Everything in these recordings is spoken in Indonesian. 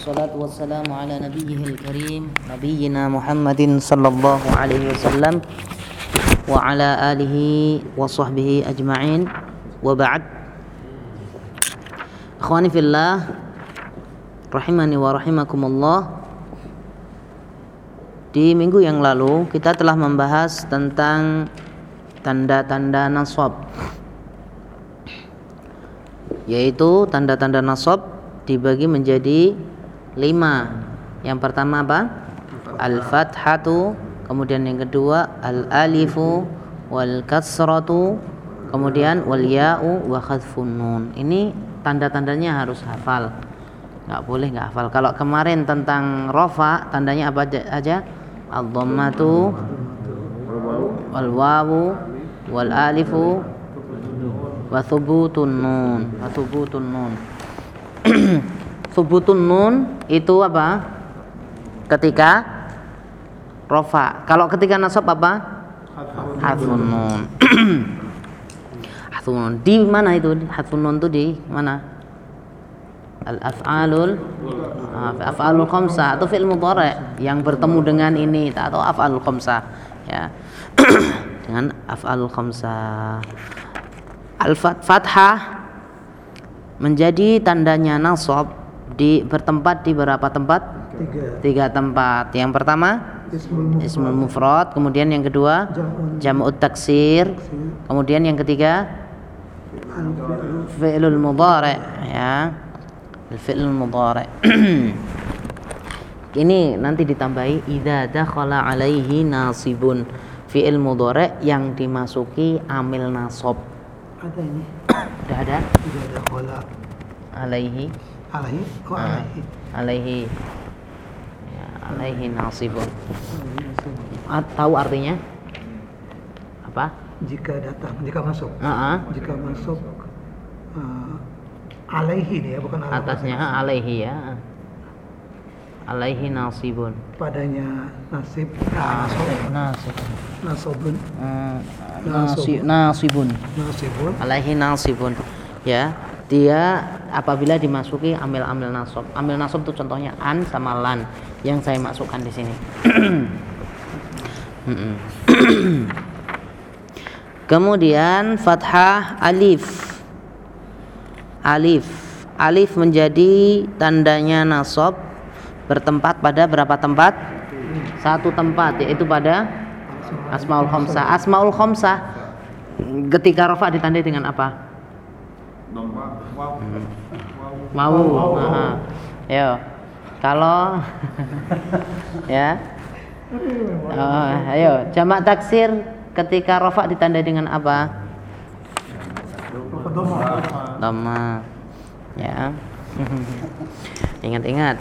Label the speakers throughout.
Speaker 1: والصلاة والسلام على نبيه الكريم نبينا محمد صلى الله عليه وسلم وعلى آله وصحبه أجمعين وبعد أخواني في الله rahimani wa rahimakumullah Di minggu yang lalu kita telah membahas tentang tanda-tanda nasab yaitu tanda-tanda nasab dibagi menjadi lima. Yang pertama apa? Al-fathatu. Kemudian yang kedua al-alifu. Wal kasratu kemudian wal ya'u wa khadfun nun. Ini tanda-tandanya harus hafal. Nggak boleh nggak hafal. Kalau kemarin tentang rofa tandanya apa aja? Al-dhammatu. Wal wawu wal alifu wa thubutun nun. Wa thubutun nun thubutun nun itu apa? Ketika rofa. Kalau ketika nasab apa? Hadfun nun hadfun nun di mana itu? Hadfun nun itu di mana? Al af'alul af'alul khamsah atau fi'il mudhari yang bertemu dengan ini. Atau af'alul khamsah ya. Dengan af'alul khamsah Al-Fathah menjadi tandanya nasab di bertempat di berapa tempat? Tiga. Tiga tempat. Yang pertama ismul mufrad, kemudian yang kedua jam'ut taksir, kemudian yang ketiga fi'lul mudhari ya. Fi'lul mudhari. Ini nanti ditambahi idza dakhala alaihi nasibun fi'il mudhari yang dimasuki amil nasab
Speaker 2: ada ini
Speaker 1: sudah ada
Speaker 2: tidak ada kola
Speaker 1: alaihi
Speaker 2: alaihi? Oh
Speaker 1: Ah.
Speaker 2: alaihi?
Speaker 1: Alaihi. Ya, alaihi nasibun. Ah, tahu artinya? Apa?
Speaker 2: Jika datang jika masuk.
Speaker 1: Ah, ah.
Speaker 2: jika masuk uh, alaihi nih ya bukan
Speaker 1: atasnya alaihi ya. Alaihi nasibun.
Speaker 2: Padanya nasib.
Speaker 1: Ah,
Speaker 2: nasib.
Speaker 1: Nasib
Speaker 2: nasobun
Speaker 1: Hmm, nasi- nasibun.
Speaker 2: Nasibun.
Speaker 1: Alaihi nasibun. Ya dia apabila dimasuki amil-amil nasab. Amil nasab itu contohnya an sama lan yang saya masukkan di sini. Kemudian fathah alif. Alif. Alif menjadi tandanya nasab bertempat pada berapa tempat? Satu tempat yaitu pada asmaul khamsah asmaul khamsah ketika rafa ditandai dengan apa Mau. Aha. Yo. kalau ya. Oh, ayo. Jamak taksir ketika rafa ditandai dengan apa? Dhamma ya. Ingat-ingat.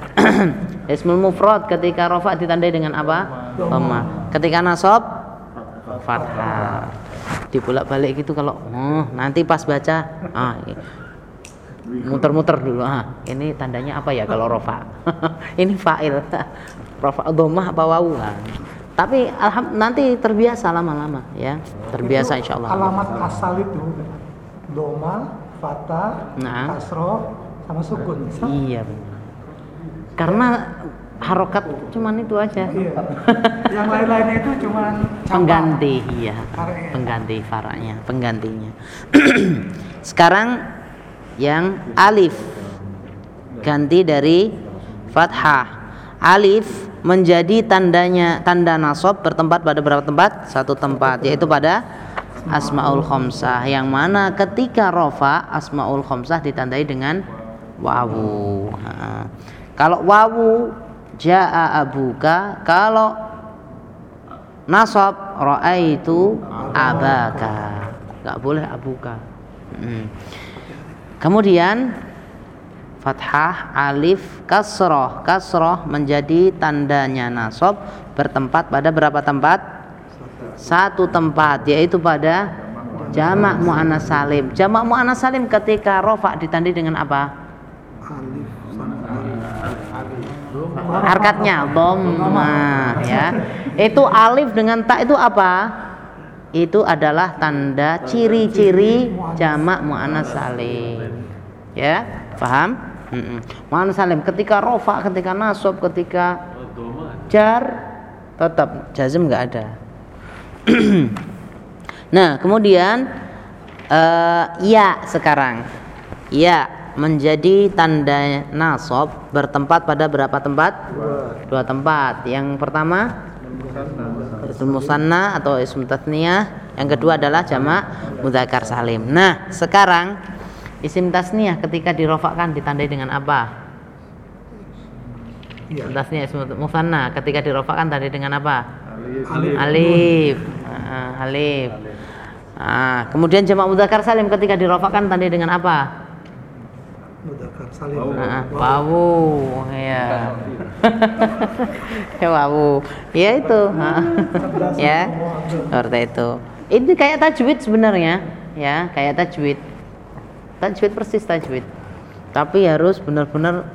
Speaker 1: Ismul mufrad ketika rafa ditandai dengan apa? Dhamma ketika nasab? Fathah dibolak-balik gitu kalau oh, nanti pas baca. Ah muter-muter dulu. Ah ini tandanya apa ya kalau rofa ini fa'il. Rofa dhammah apa wawu ah. tapi alham, nanti terbiasa lama-lama ya. Terbiasa
Speaker 2: Itu
Speaker 1: insyaallah.
Speaker 2: alamat asal itu. Doma fatah
Speaker 1: Nah.
Speaker 2: kasro sama sukun
Speaker 1: iya benar. Karena harokat cuman itu aja
Speaker 2: Iya. yang lain-lainnya itu cuman cabang.
Speaker 1: pengganti iya
Speaker 2: Far'nya.
Speaker 1: pengganti faraknya penggantinya sekarang yang alif ganti dari fathah alif menjadi tandanya tanda nasab bertempat pada berapa tempat satu tempat yaitu pada asmaul khamsah yang mana ketika rofa asmaul khamsah ditandai dengan wawu Ha. kalau wawu jaa abuka kalau nasab raaitu abaka. Nggak boleh abuka. Mm. kemudian fathah alif kasroh. Kasroh menjadi tandanya nasab bertempat pada berapa tempat? Satu tempat yaitu pada jamak muannas salim. Jamak muannas salim ketika rofa ditandai dengan apa harkatnya dhamma ya itu alif dengan tak itu apa itu adalah tanda ciri-ciri jamak muannas salim ya paham Mm-mm. Mana salim ketika rofa, ketika nasob, ketika jar tetap jazm nggak ada. nah, kemudian eh, ya sekarang. Ya menjadi tanda nasob bertempat pada berapa tempat? Dua tempat. Yang pertama ism musanna atau ism tasniyah. Yang kedua adalah jamak mudzakkar salim. Nah, sekarang isim tasniyah ketika dirofakkan ditandai dengan apa? Isim tasniyah ism musanna ketika dirofakkan tandai dengan apa?
Speaker 2: Alif.
Speaker 1: Alif. Ah, alif. Ah, kemudian jamak mudzakkar salim ketika dirofakkan tandai dengan apa?
Speaker 2: Salim.
Speaker 1: Ah, wawu, ya. ya wawu. Ya itu. ya. Seperti itu. Ini kayak tajwid sebenarnya, ya, kayak tajwid. Tajwid persis tajwid. Tapi harus benar-benar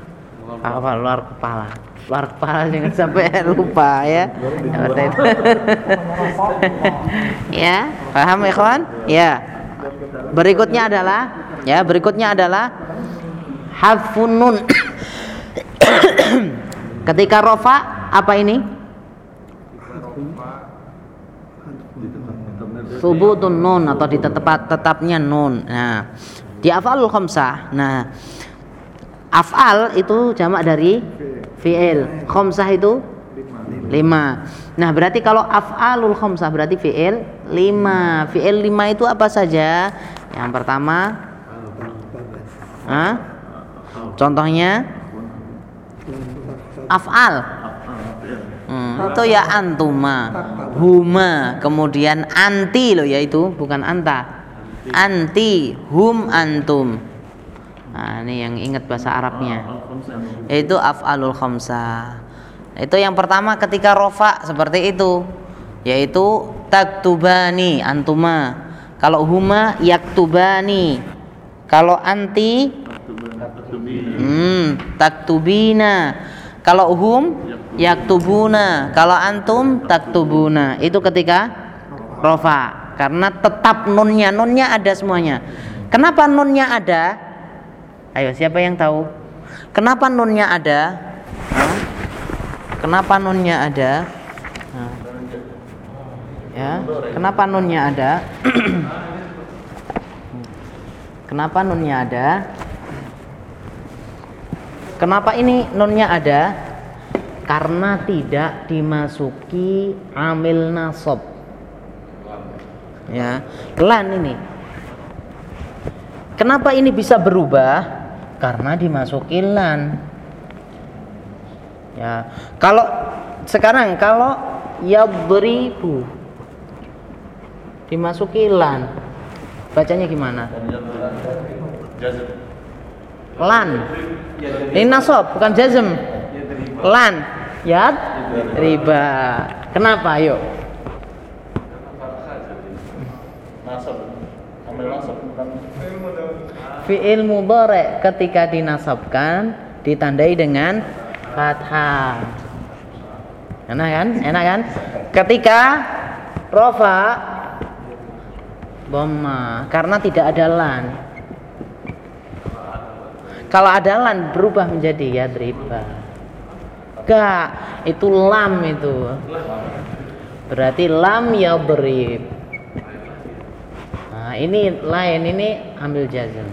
Speaker 1: apa luar kepala. Luar kepala jangan sampai lupa ya. Seperti itu. ya, paham ikhwan? Ya. Berikutnya adalah ya, berikutnya adalah hafun nun. Ketika rofa apa ini? Subutun nun atau di tetap tetapnya nun. Nah, di afalul khamsah. Nah, afal itu jamak dari fi'il. Khamsah itu lima. Nah, berarti kalau afalul khamsah berarti fi'il lima. Fi'il lima itu apa saja? Yang pertama, Hah? Contohnya afal. Hmm, itu ya antuma, huma, kemudian anti loh ya itu bukan anta. Anti, hum antum. Nah, ini yang ingat bahasa Arabnya. Itu af'alul khamsah. Itu yang pertama ketika rofa seperti itu, yaitu taktubani antuma. Kalau huma yaktubani. Kalau anti hmm, taktubina. Kalau hum yaktubuna. Kalau antum taktubuna. Itu ketika rofa karena tetap nunnya nunnya ada semuanya. Kenapa nunnya ada? Ayo siapa yang tahu? Kenapa nunnya ada? Kenapa nunnya ada? Ya, kenapa nunnya ada? Kenapa nunnya ada? Kenapa ini nunnya ada? Karena tidak dimasuki amil nasab. Ya, lan ini. Kenapa ini bisa berubah? Karena dimasuki lan. Ya, kalau sekarang kalau yadribu dimasuki lan bacanya gimana? Lan. Ini nasab bukan jazm. Lan. Yad riba. Kenapa? Ayo. Fi'il mudhari ketika dinasabkan ditandai dengan fathah. Enak kan? Enak kan? Ketika rofa Dhamma karena tidak ada lan. Kalau ada lan berubah menjadi yadriba. Gak, itu lam itu. Berarti lam yadrib. Nah, ini lain ini ambil jazm.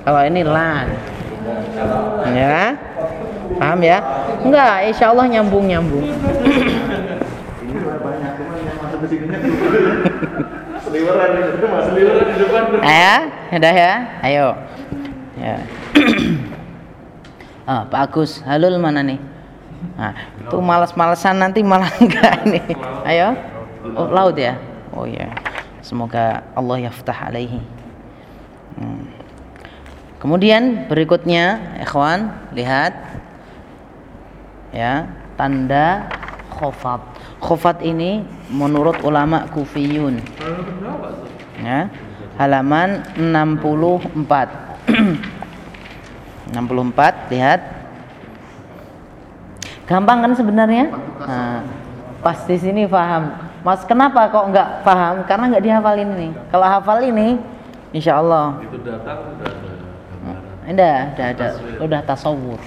Speaker 1: Kalau ini lan. Ya. Paham ya? Enggak, insya Allah nyambung nyambung. Ya, udah ya. Ayo. Ya. ah, Pak Agus, halul mana nih? Nah, itu malas-malesan nanti malah enggak nih. Ayo. Oh, laut ya? Oh ya. Semoga Allah yaftah alaihi. Hmm. Kemudian berikutnya, ikhwan, lihat ya, tanda khofat. Khofat ini menurut ulama kufiyun. Ya, halaman 64. 64, lihat. Gampang kan sebenarnya? Nah, pas di sini paham. Mas, kenapa kok nggak paham? Karena nggak dihafalin ini. Kalau hafal ini, insya Allah.
Speaker 3: Itu datang udah ada
Speaker 1: udah ada, udah tasawur.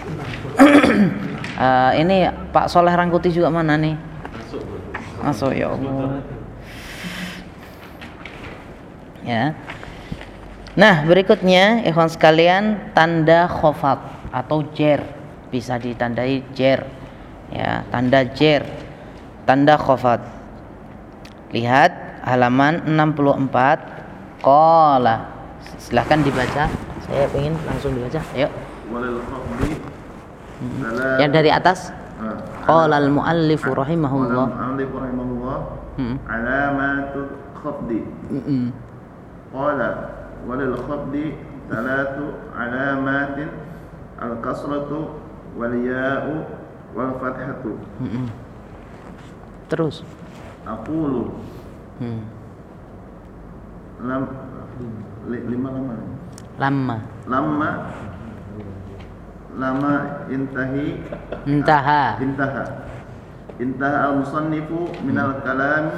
Speaker 1: Eh, ini Pak Soleh Rangkuti juga mana nih? Masuk ya Allah. Ya. Nah, berikutnya ikhwan sekalian tanda khofat atau jer bisa ditandai jer. Ya, tanda jer. Tanda khofat. Lihat halaman 64 qala. Silahkan dibaca. Saya ingin langsung dibaca. Ayo. Yang dari atas qala al muallif rahimahullah.
Speaker 4: Al-mu'allif rahimahullah
Speaker 1: Hmm.
Speaker 4: alamatul khafdi
Speaker 1: Mm-mm.
Speaker 4: qala walil khafdi thalathu alamatin al-kasratu wal ya'u wal fathatu.
Speaker 1: Terus.
Speaker 4: aqulu
Speaker 1: Hmm.
Speaker 4: lam li- lima lama
Speaker 1: Lama.
Speaker 4: lama lama intahi
Speaker 1: Intaha.
Speaker 4: intaha intaha al-musannifu min al-kalam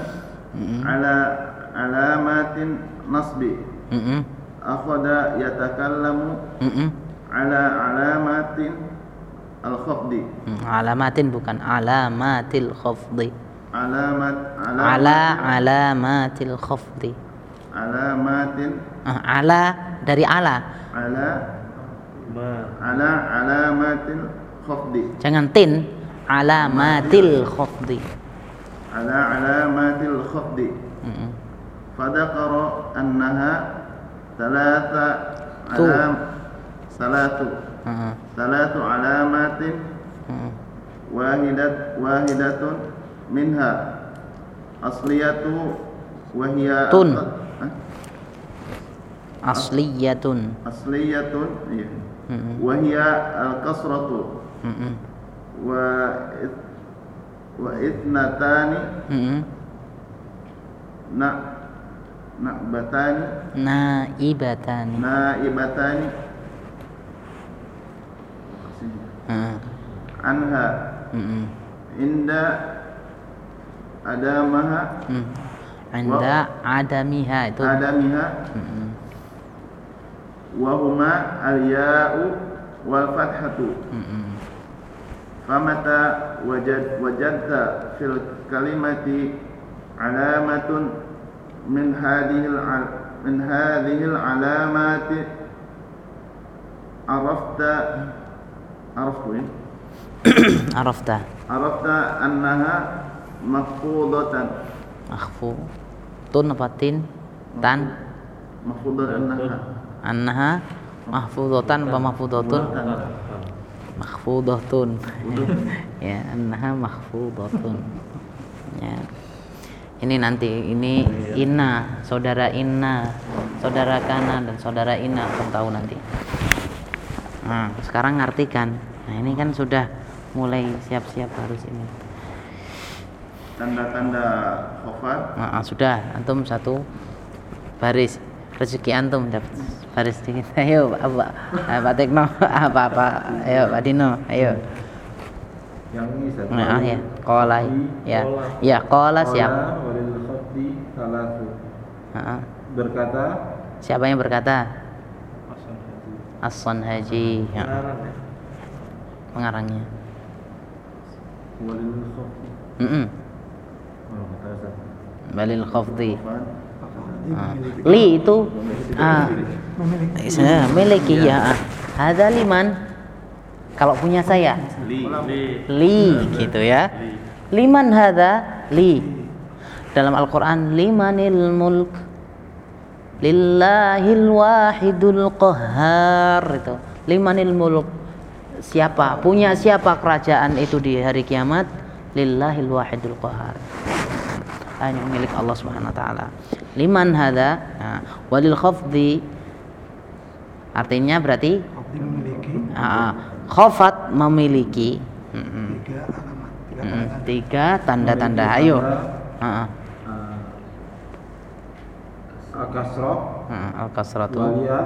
Speaker 1: Mm-mm.
Speaker 4: ala alamatin nasbi. Akhada yatakallamu
Speaker 1: Mm-mm.
Speaker 4: ala alamatin al-khafdi
Speaker 1: Hmm, Alamatin bukan alamatil khafdi.
Speaker 4: alamat
Speaker 1: Ala alamatil khafdi.
Speaker 4: alamatin
Speaker 1: Ah, ala dari ala.
Speaker 4: ala ala alamatin khafdi
Speaker 1: Jangan tin. Alamatil khafdi.
Speaker 4: ala alamatil khafdi
Speaker 1: Mm-mm.
Speaker 4: fadakara annaha thalatha
Speaker 1: Tu.
Speaker 4: alam salatu. Thalathu alamatin
Speaker 1: ah.
Speaker 4: wahidat wahidatun minha. Asliyatu wahiya
Speaker 1: Tun. Asliyatun.
Speaker 4: asliyatun iya na'batani
Speaker 1: Naibatani.
Speaker 4: naibatani
Speaker 1: Ah,
Speaker 4: anha
Speaker 1: mm-mm.
Speaker 4: inda adamaha
Speaker 1: Hmm. Anda adamiha itu.
Speaker 4: adamiha
Speaker 1: Mm-mm.
Speaker 4: wahuma al-ya'u wal fathatu
Speaker 1: Mm-mm.
Speaker 4: famata wajad wajadta fil kalimati alamatun min hadhihi al min hadhihi al alamati arafta araftu ya?
Speaker 1: Arafta.
Speaker 4: arafta annaha mafqudatan
Speaker 1: Akhfu. Tun apa tin? Tan.
Speaker 4: mafqudatan annaha
Speaker 1: Annaha mahfudatan apa mahfudatun? Mahfudatun. ya, annaha mahfudatun. Ya. Ini nanti ini Inna, saudara Inna, saudara Kana dan saudara Ina akan tahu nanti. Nah, sekarang ngartikan. Nah, ini kan sudah mulai siap-siap harus ini.
Speaker 4: tanda-tanda khafat
Speaker 1: Nah, sudah antum satu baris rezeki antum dapat baris sedikit ayo Pak Pak, Pak Tekno apa apa ayo Pak Dino ayo
Speaker 5: yang ini satu
Speaker 1: nah, ya. Kola ya. Ya kola siap.
Speaker 5: walil berkata?
Speaker 1: Siapa yang berkata? Ason Haji ya, pengarangnya.
Speaker 5: Walil
Speaker 1: Mm-mm.
Speaker 5: oh
Speaker 1: khafdi Ah. li itu ah,
Speaker 2: memiliki.
Speaker 1: Saya miliki ya. Ah. Hada liman kalau punya saya? Li. Gitu ya. Liman hadza? Li. Dalam Al-Qur'an limanil mulk. Lillahil wahidul qahhar itu. Limanil mulk. Siapa? Punya siapa kerajaan itu di hari kiamat? Lillahil wahidul qahhar. Hanya milik Allah Subhanahu wa taala. Liman hadza? Nah, walil khafdi. Artinya berarti?
Speaker 2: Memiliki
Speaker 1: khafat memiliki Mm-mm.
Speaker 2: tiga alamat. Tiga
Speaker 1: Mm-mm.
Speaker 2: tanda
Speaker 1: tiga tanda-tanda. Ayo.
Speaker 5: al kasroh
Speaker 1: al kasratu
Speaker 5: wal ya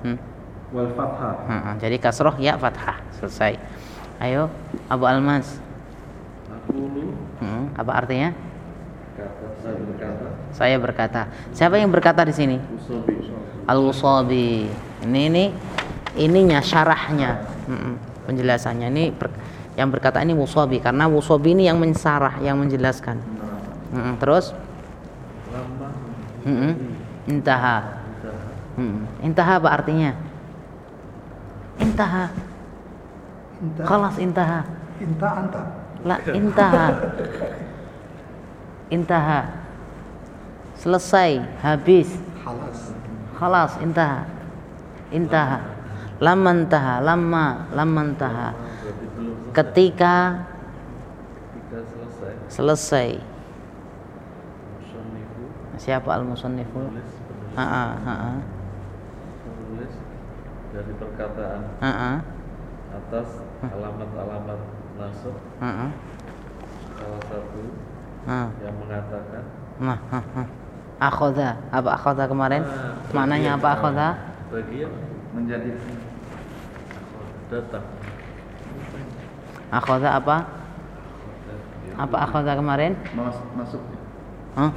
Speaker 1: Hmm.
Speaker 5: wal fathah.
Speaker 1: Ah, ah. jadi kasroh ya fathah. Selesai. Ayo Abu Almas. Hmm, apa artinya?
Speaker 5: Kata saya berkata.
Speaker 1: Saya berkata. Siapa yang berkata di sini?
Speaker 4: Usobi
Speaker 1: al usabi ini ini ininya syarahnya Penjelasannya ini ber- yang berkata ini Wusobi karena Wusobi ini yang mensarah yang menjelaskan Mm-mm, terus intaha Mm-mm. intaha apa artinya intaha
Speaker 2: Inta,
Speaker 1: Khalas intaha
Speaker 2: inta anta.
Speaker 1: La intaha. Intaha. Selesai, habis.
Speaker 2: Halas.
Speaker 1: Intaha. Intaha. Lama intaha, lama, lama intaha.
Speaker 5: berarti belum selesai.
Speaker 1: Ketika
Speaker 5: selesai
Speaker 1: Siapa al-musannifu?
Speaker 5: penulis penulis dari perkataan atas alamat-alamat nasab salah satu yang mengatakan
Speaker 1: Nah. Akhoda, apa akhoda kemarin?
Speaker 5: Ah,
Speaker 1: Maknanya apa akhoda?
Speaker 5: bagian
Speaker 3: menjadi
Speaker 5: datang
Speaker 1: Akhoda apa? Apa akhoda kemarin?
Speaker 3: mas- masuk
Speaker 1: Hah?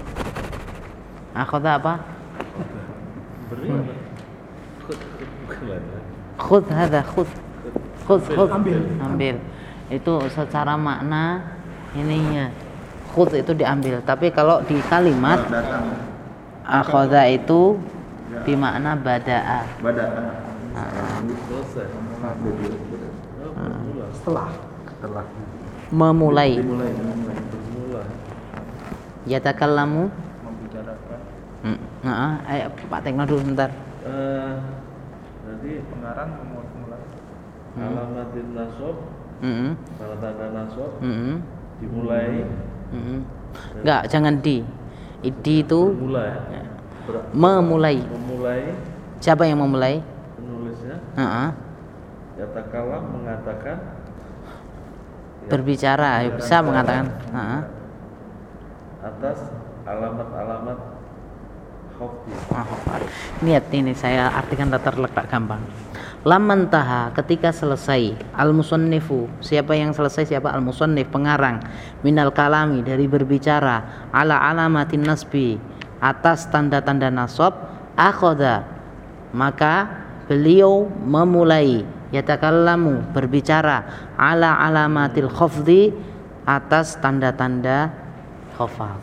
Speaker 1: Akhoda apa?
Speaker 5: beri.
Speaker 1: Khud hadha khud. Khud khud.
Speaker 2: Ambil.
Speaker 1: Ambil. Itu secara makna ininya. Khud itu diambil, tapi kalau di kalimat
Speaker 3: datang
Speaker 1: akhadha itu bimakna bada'a.
Speaker 3: badak
Speaker 5: selesai bermula
Speaker 2: Setelah.
Speaker 3: setelah
Speaker 1: Memulai.
Speaker 3: dimulai dimulai
Speaker 1: Yatakallamu.
Speaker 3: membicarakan
Speaker 1: Hmm. Nah, ayo Pak Tekno dulu sebentar.
Speaker 5: Eh, nanti
Speaker 3: pengarang memulai
Speaker 1: Hmm.
Speaker 5: alamatin nasab
Speaker 1: Mm-mm.
Speaker 5: tanda-tanda nasab
Speaker 1: Mm-mm.
Speaker 5: dimulai
Speaker 1: Mm-mm. Enggak, jangan di. Idi itu
Speaker 5: Ber-
Speaker 1: memulai.
Speaker 5: memulai
Speaker 1: Siapa yang memulai?
Speaker 5: penulisnya Yatakalam mengatakan ya,
Speaker 1: Berbicara, ayo bisa mengatakan. Heeh.
Speaker 5: atas alamat-alamat
Speaker 1: Ah, Lihat ini saya artikan latar letak gampang. Laman taha ketika selesai al musannifu siapa yang selesai? Siapa? Al musannif pengarang. Minal kalami dari berbicara ala alamatin nasbi atas tanda-tanda nasab akhoda. Maka beliau memulai yatakallamu berbicara ala alamatil khafdi atas tanda-tanda khafad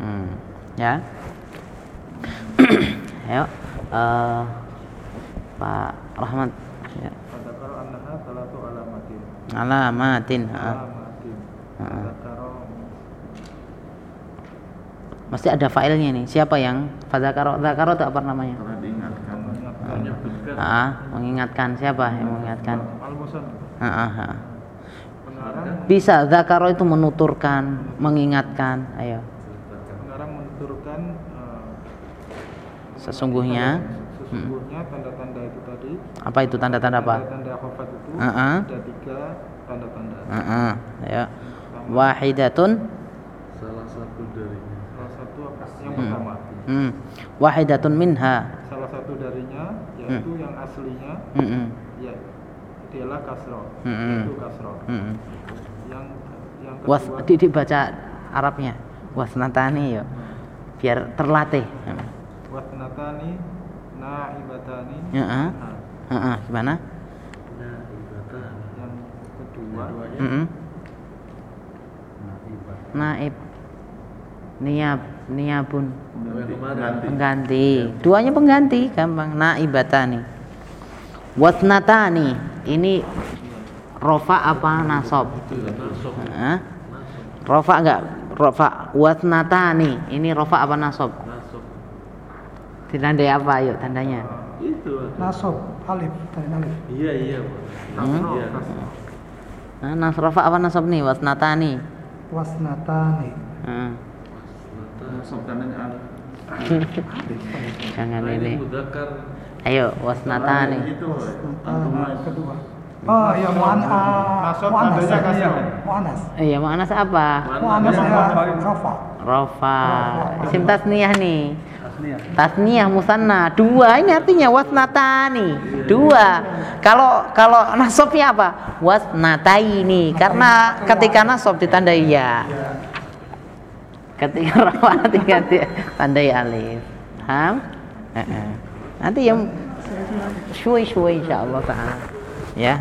Speaker 1: hmm, ya Ayo, eh, Pak Rahmat. Ya.
Speaker 3: Alamatin
Speaker 1: Alamatin.
Speaker 3: Fadzakara
Speaker 1: Mesti ada filenya nih. Siapa yang fadzakaro? Dzakaro itu apa namanya? Ah, mengingatkan siapa yang mengingatkan? Ah, ah, ah.
Speaker 3: pengarang
Speaker 1: Bisa dzakaro itu menuturkan, mengingatkan. Ayo.
Speaker 3: pengarang menuturkan eh,
Speaker 1: Sesungguhnya
Speaker 3: sesungguhnya tanda-tanda itu tadi
Speaker 1: apa itu tanda-tanda apa?
Speaker 3: tanda khofat itu
Speaker 1: Ah, ah.
Speaker 3: ada tiga tanda-tanda
Speaker 1: Ah, ah. Ayo. Wahidatun
Speaker 5: salah satu darinya
Speaker 3: salah satu apa yang
Speaker 1: Hmm.
Speaker 3: pertama
Speaker 1: hmm. Wahidatun minha.
Speaker 3: Yaitu yang aslinya
Speaker 1: Hmm, hmm.
Speaker 3: ya dialah kasro
Speaker 1: Hmm.
Speaker 3: itu kasro
Speaker 1: Hmm, hmm.
Speaker 3: yang yang
Speaker 1: Was
Speaker 3: kedua
Speaker 1: di, dibaca Arabnya. Wasnatani ya. Biar terlatih.
Speaker 3: wasnatani naibatani
Speaker 1: Ya, ah.
Speaker 3: nah,
Speaker 1: Heeh, gimana?
Speaker 5: nah ibatan
Speaker 3: yang kedua
Speaker 1: Mm-mm. Naib. Niab, niabun.
Speaker 3: ganti
Speaker 1: Pengganti. Duanya pengganti, gampang. Naibatani. Wasnatani. Ini rofa apa nasob? Rofa enggak? Rofa wasnatani. Ini rofa apa nasob?
Speaker 5: nasab
Speaker 1: Ditandai apa? Yuk tandanya.
Speaker 5: itu
Speaker 2: Nasob, alif, dari alif.
Speaker 5: iya iya.
Speaker 1: Hmm?
Speaker 5: iya
Speaker 1: Nah, nas rofa apa nasob nih? Wasnatani.
Speaker 2: Wasnatani.
Speaker 1: Heeh. Jangan
Speaker 5: nah,
Speaker 1: ini. Ayo wasnatani.
Speaker 2: Kedua. Oh ya muanas.
Speaker 3: kasro.
Speaker 2: Muanas.
Speaker 1: Iya, makna apa?
Speaker 2: Muanas ya rofa.
Speaker 1: Rofa. Isim tasniyah nih. Tasniyah musanna dua ini artinya wasnatani dua kalau kalau nasobnya apa wasnataini karena ketika nasob ditandai ya ketika rafa tinggal tandai alif paham Eh, eh. nanti yang Syui-syui insyaallah taala. Ya.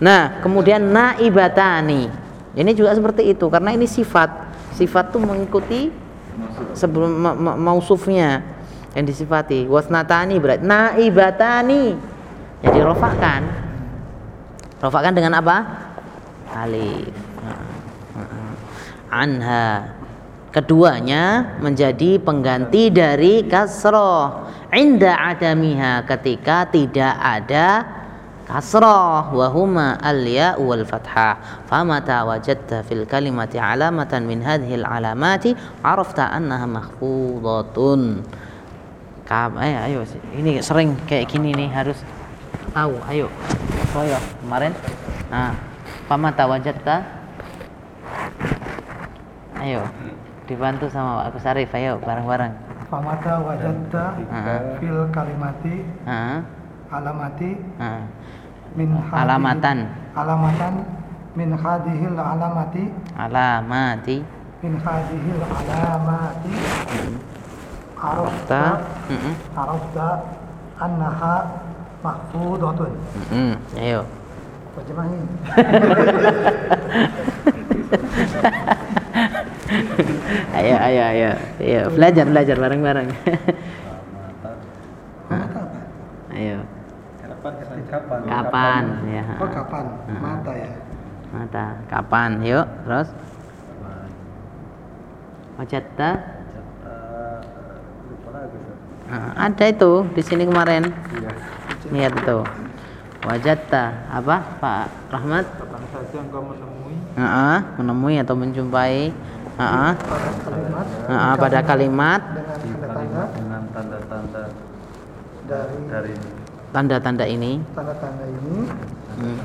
Speaker 1: Nah, kemudian naibatani. Ini juga seperti itu karena ini sifat. Sifat tuh mengikuti sebelum ma ma mausufnya yang disifati. Wasnatani berarti naibatani. Jadi rofakan. Rofakan dengan apa? Alif. Ha, ha, ha. Anha. Keduanya menjadi pengganti dari kasroh. Inda adamiha ketika tidak ada kasrah wa huma al ya wal fathah famata wajadta fil kalimati alamatan min hadhihi al alamati. Arafta annaha mahfudatun Kam, ayo, ayo ini sering kayak gini nih harus tahu. Ayo soyo kemarin. Nah famata wajadta. Ayo dibantu sama Pak Agus Arif. Ayo bareng-bareng.
Speaker 2: Famata wajadta
Speaker 1: Ah.
Speaker 2: fil kalimati alamati min
Speaker 1: alamatan.
Speaker 2: Alamatan min hadhil alamati
Speaker 1: alamati.
Speaker 2: Min hadhil alamati.
Speaker 1: Ta
Speaker 2: arafta. Arafta annaha mahfudatun
Speaker 1: ayo.
Speaker 2: Terjemahin
Speaker 1: ayo ayo ayo. Ayo belajar belajar bareng bareng
Speaker 2: mata apa?
Speaker 1: ayo.
Speaker 3: Kapan kapan?
Speaker 1: kapan? Ya.
Speaker 2: Oh kapan? Mata ya.
Speaker 1: mata. Kapan? Yuk terus wajatta. Ah, ada itu di sini kemarin.
Speaker 3: Iya.
Speaker 1: lihat itu wajatta apa? Pak Rahmat?
Speaker 3: Kapan saja engkau menemui?
Speaker 1: Ah, menemui atau menjumpai Ah,
Speaker 2: Pada kalimat
Speaker 1: ah, pada kalimat.
Speaker 2: Dengan tanda-tanda dari
Speaker 5: dari
Speaker 1: tanda-tanda ini.
Speaker 2: Tanda-tanda ini.
Speaker 1: Hmm.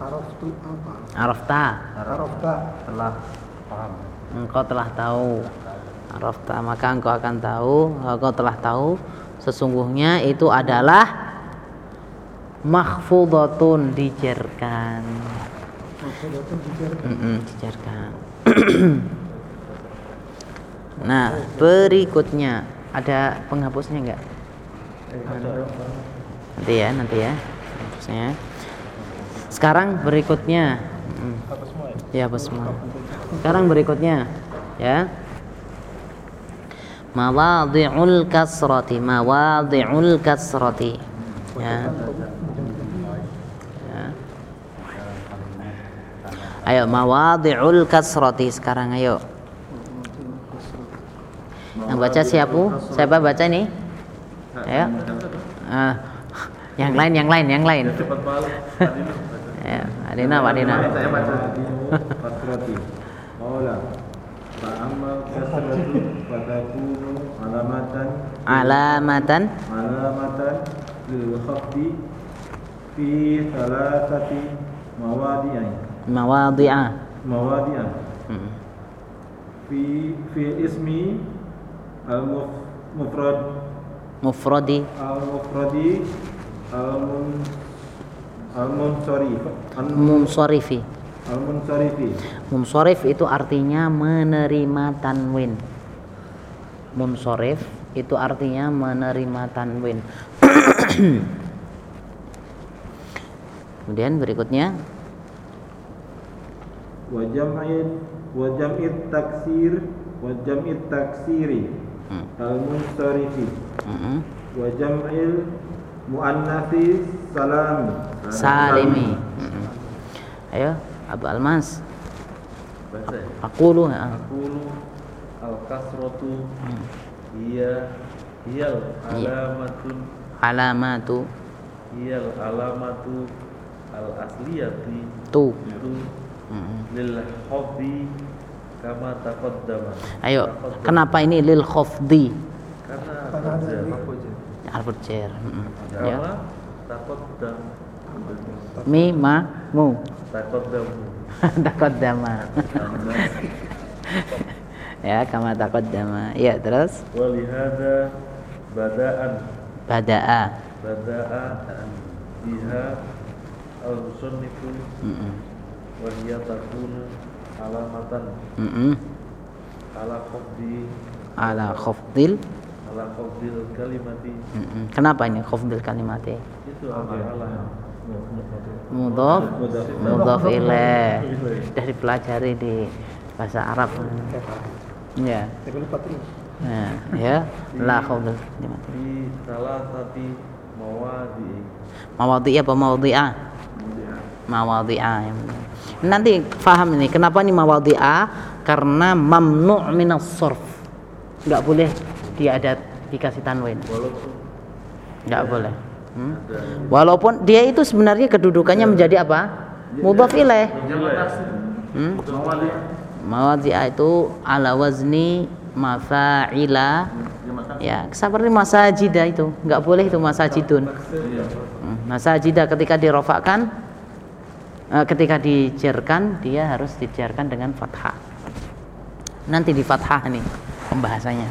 Speaker 2: araftu apa?
Speaker 1: arafta
Speaker 2: Arafta
Speaker 5: telah paham.
Speaker 1: Engkau telah tahu. Arafta maka engkau akan tahu. Engkau telah tahu. Sesungguhnya itu adalah mahfudatun dijerkan
Speaker 2: Mahfudatun jujur
Speaker 1: Mm-mm, dijerkan nah berikutnya ada penghapusnya enggak nanti ya nanti ya penghapusnya sekarang berikutnya Mm.
Speaker 3: semua ya?
Speaker 1: Apa semua. Sekarang berikutnya ya. Mawadhi'ul kasrati, mawadhi'ul kasrati. Ya. ya. Ayo mawadhi'ul kasrati sekarang ayo. Yang baca siapa? Siapa baca nih? Ayo. Ah, yang lain, yang lain, yang lain. Ya, Adina, Adina.
Speaker 5: Alamatan
Speaker 1: Alamatan
Speaker 5: alamatan lil khafdi fi thalathati mawadi'in
Speaker 1: mawadhi'a.
Speaker 5: mawadi'an
Speaker 1: Hmm.
Speaker 5: fi fi ismi al mufrad.
Speaker 1: Mufradi.
Speaker 5: Al mufradi. Al mun al munsharif al
Speaker 1: mumsorifi.
Speaker 5: al munsarifi.
Speaker 1: Mumsorif itu artinya menerima tanwin. Mumsorif itu artinya menerima tanwin. Kemudian berikutnya.
Speaker 5: Wa jam'id wa jam'it taksir wa jam'it taksiri al munsarifi
Speaker 1: mm-mm.
Speaker 5: wa jam'il muannatsi salami
Speaker 1: salimi. Ayo, Abu Almas.
Speaker 5: Baca ya.
Speaker 1: Aku lu ya.
Speaker 4: Aqulu al kasratu
Speaker 1: Hmm.
Speaker 4: hiya hiyal
Speaker 1: Iya.
Speaker 4: alamatun
Speaker 1: Alamatu
Speaker 4: hiyal alamatu al asliyati
Speaker 1: tu.
Speaker 4: lil hobbi kama taqaddama
Speaker 1: Ayo,
Speaker 4: Taqaddama.
Speaker 1: kenapa ini lil khafdi?
Speaker 4: karena
Speaker 2: Karena
Speaker 1: Harful jar. Mm-mm. Ya.
Speaker 4: taqaddam
Speaker 1: Mi ma mu.
Speaker 4: taqaddamu
Speaker 1: Taqaddama. ya, kama taqaddama. Ya, terus
Speaker 4: walihada badaan
Speaker 1: bada'a.
Speaker 4: bada'a biha al musannifu
Speaker 1: Mm-mm.
Speaker 4: wa hiya takunu alamatan
Speaker 1: Mm-mm.
Speaker 4: ala khafdi
Speaker 1: Ala khafdil
Speaker 4: la khafdil kalimati
Speaker 1: Mm-mm. Kenapa ini khafdil kalimati?
Speaker 4: itu Allah
Speaker 1: Mudhaf
Speaker 5: Mudhaf.
Speaker 1: mudhaf ilaih. Sudah dipelajari di bahasa Arab. Ya.
Speaker 2: Saya lupa terus.
Speaker 1: Nah, ya. La khafdil kalimati.
Speaker 4: di salah satu mawadi
Speaker 1: Mawadhi'ah apa mawadhi'ah? Mawadhi'ah yang benar. Nanti paham ini kenapa ini mawadhi'ah? Karena mamnu' minas sorf. Enggak boleh dia ada dikasih tanwin.
Speaker 4: walaupun
Speaker 1: Enggak boleh. Hmm? Walaupun dia itu sebenarnya kedudukannya menjadi apa? Mudhaf ilaih. Hmm? Mawadhi'ah itu ala wazni mafa'ila ya seperti masajida itu nggak boleh itu masajidun Hmm, masajida ketika dirofakkan ketika dijerkan dia harus dijerkan dengan fathah. Nanti di fathah nih pembahasannya.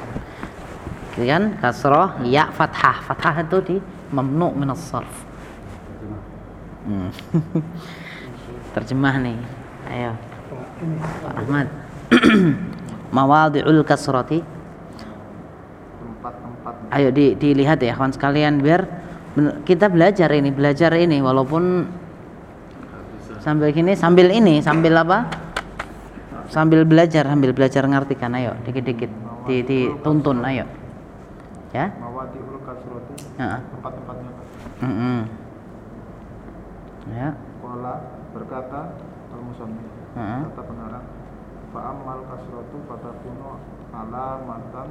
Speaker 1: Gitu kan? Kasroh ya fathah. Fathah itu di mamnu minas Hmm. terjemah nih. Ayo. Pak Ahmad. Mawadhi'ul kasrati. Ayo di, dilihat ya kawan sekalian biar kita belajar ini belajar ini walaupun sambil gini sambil ini sambil apa? Sambil belajar sambil belajar ngartikan ayo dikit-dikit di, dituntun ayo. Ya?
Speaker 3: Mawadiul kasroti
Speaker 1: Heeh.
Speaker 3: tempat-tempatnya.
Speaker 1: Mm-mm. ya.
Speaker 3: Kola berkata al musannif
Speaker 1: Heeh.
Speaker 3: kata pengarang fa'amal kasrotu fatakunu alamatan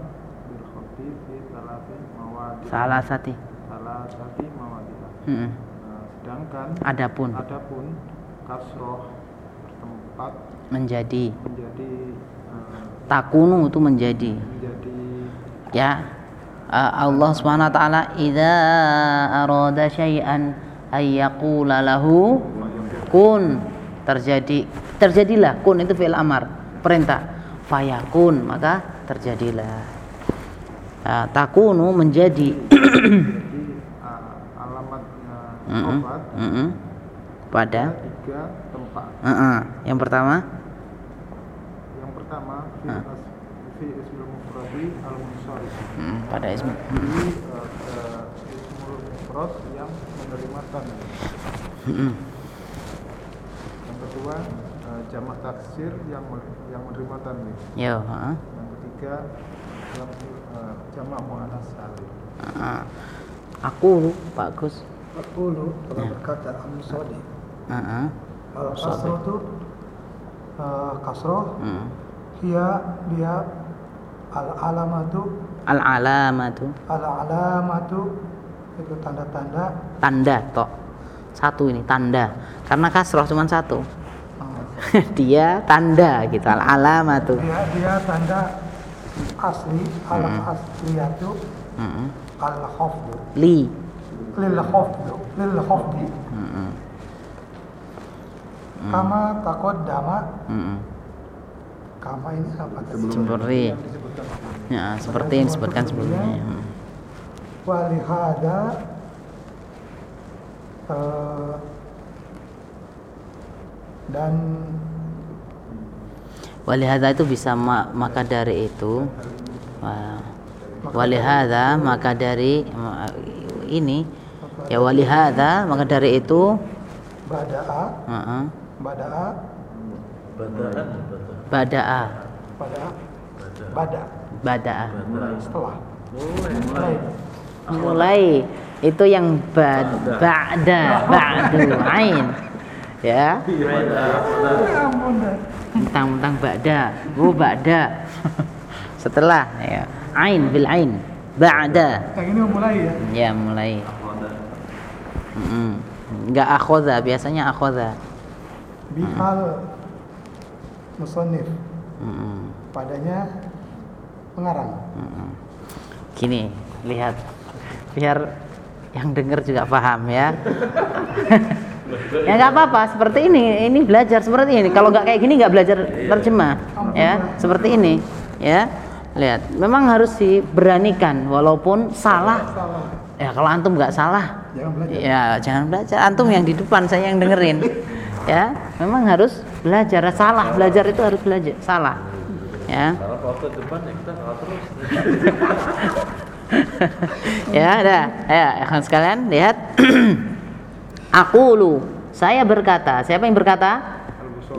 Speaker 3: bil khati fi salati mawadi.
Speaker 1: Salah sati
Speaker 3: salah sati mawadilah
Speaker 1: Mm-mm.
Speaker 3: Nah, sedangkan
Speaker 1: adapun.
Speaker 3: adapun kasroh bertempat
Speaker 1: menjadi.
Speaker 3: menjadi eh,
Speaker 1: takunu itu menjadi.
Speaker 3: menjadi
Speaker 1: ya. Uh, Allah Subhanahu wa taala idza arada syai'an ay yaqula lahu kun. Terjadi terjadilah kun itu fi'il amar perintah. Fayakun maka terjadilah. Uh, takunu menjadi.
Speaker 3: Jadi uh, alamatnya obat
Speaker 1: mm-mm. Pada
Speaker 3: tiga tempat
Speaker 1: uh-uh. yang pertama
Speaker 3: yang pertama fi
Speaker 1: Ah.
Speaker 3: as- fi ismul mufradi al munsharif
Speaker 1: mm, pada ism
Speaker 3: uh, uh, ismul mufrad yang menerima tanwin.
Speaker 1: mm,
Speaker 3: Yang kedua uh, jamak taksir yang yang menerima tanwin.
Speaker 1: yo uh,
Speaker 3: Yang ketiga yang, uh, jamak muannas salim.
Speaker 1: uh. aku bagus
Speaker 2: Aqulu telah berkata Al-Musadi.
Speaker 1: uh-uh.
Speaker 2: Al-Kasro itu uh, kasroh
Speaker 1: mm.
Speaker 2: dia dia al-alamatu.
Speaker 1: Al-alamatu.
Speaker 2: Al-alamatu itu tanda-tanda.
Speaker 1: Tanda tok. Satu ini tanda. Karena kasroh cuma satu.
Speaker 2: Uh,
Speaker 1: dia tanda gitu al alamatu
Speaker 2: dia dia tanda asli alam asliyatu
Speaker 1: Mm-mm.
Speaker 2: al-khafdu.
Speaker 1: Li.
Speaker 2: Lil khafdu lil khafdi Kama taqaddama
Speaker 1: Mm-mm.
Speaker 2: kama ini apa?
Speaker 1: Seperti. ya, seperti yang disebutkan sebelumnya Mm.
Speaker 2: walihada eh, dan
Speaker 1: walihada itu bisa ma- maka dari itu wah, walihada maka dari ini ya walihada maka dari itu
Speaker 2: bada'a.
Speaker 1: Uh-uh,
Speaker 2: bada'a
Speaker 4: badaan badaan
Speaker 1: bada'a
Speaker 2: bada'a bada
Speaker 1: bada'a
Speaker 2: setelah.
Speaker 4: Mulai.
Speaker 2: Mulai.
Speaker 1: Mulai. Itu yang bad ba'da. ba'du. Ain. Ya.
Speaker 2: Ya
Speaker 1: tentang-tentang ba'da. Oh ba'da. Setelah. Ya. Ain bil ain. Ba'da.
Speaker 2: Yang ini mulai ya?
Speaker 1: Ya mulai. Mm-mm. nggak akhoda. Biasanya akhoda
Speaker 2: bihal musonif.
Speaker 1: Mm-mm.
Speaker 2: padanya pengarang
Speaker 1: Mm-mm. gini lihat. Biar yang dengar juga paham ya. Ya nggak apa-apa. Seperti ini. Ini belajar seperti ini. Kalau nggak kayak gini nggak belajar terjemah ya. Seperti ini ya. Lihat. Memang harus diberanikan walaupun salah
Speaker 2: salah.
Speaker 1: Ya kalau antum nggak salah
Speaker 2: jangan belajar.
Speaker 1: ya jangan belajar. Antum yang di depan saya yang dengerin ya memang harus belajar. Salah belajar itu harus belajar. Salah. Ya.
Speaker 4: Salah waktu depan ya kita salah terus.
Speaker 1: Ya, dah. Ya, akan sekalian lihat. Aqulu, saya berkata. Siapa yang berkata?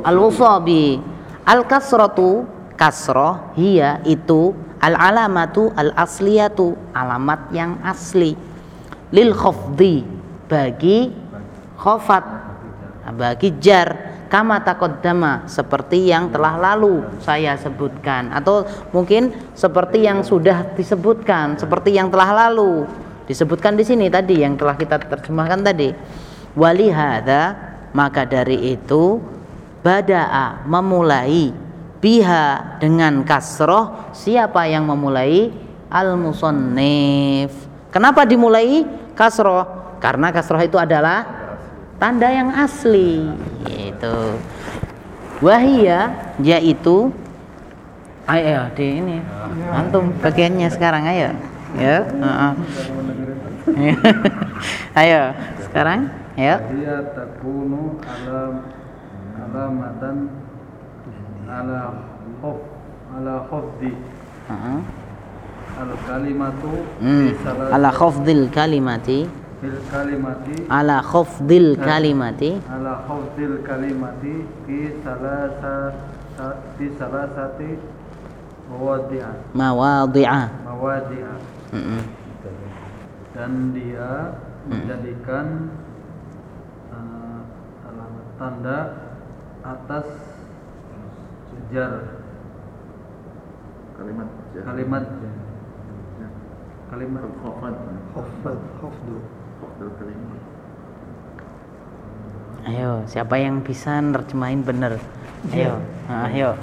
Speaker 1: Al-Wusabi. Al-kasratu. Kasroh hiya itu. Al-alamatu al-asliyatu. Alamat yang asli. Lil khafdi bagi khafat bagi jar kama taqaddama seperti yang telah lalu saya sebutkan. Atau mungkin seperti yang sudah disebutkan seperti yang telah lalu. Disebutkan di sini tadi yang telah kita terjemahkan tadi. Walihada maka dari itu badaa memulai biha dengan kasroh. Siapa yang memulai? Al musannif kenapa dimulai kasroh? Karena kasroh itu adalah tanda yang asli itu wahia yaitu ayo di ini. Antum bagiannya sekarang ayo. Ya ayo sekarang ya
Speaker 3: Dia takunu alam alamatan ala khuf ala khufdi
Speaker 1: uh-uh.
Speaker 3: al kalimatu
Speaker 1: Hmm. ala khafdil kalimati
Speaker 3: fil kalimati.
Speaker 1: Ala khafdil kalimati.
Speaker 3: ala khufdil kalimati fi salasa sa- fi salasati mawadi'a.
Speaker 1: Mawadhi'a
Speaker 3: mawadi'a.
Speaker 1: Mm-mm.
Speaker 3: dan dia menjadikan uh, alamat tanda atas jar.
Speaker 4: Kalimat
Speaker 3: kalimat. Kalimat.
Speaker 2: Khafad, khafdu.
Speaker 4: kalimat
Speaker 1: ayo siapa yang bisa nerjemahin bener? Ayo. Ah, ayo.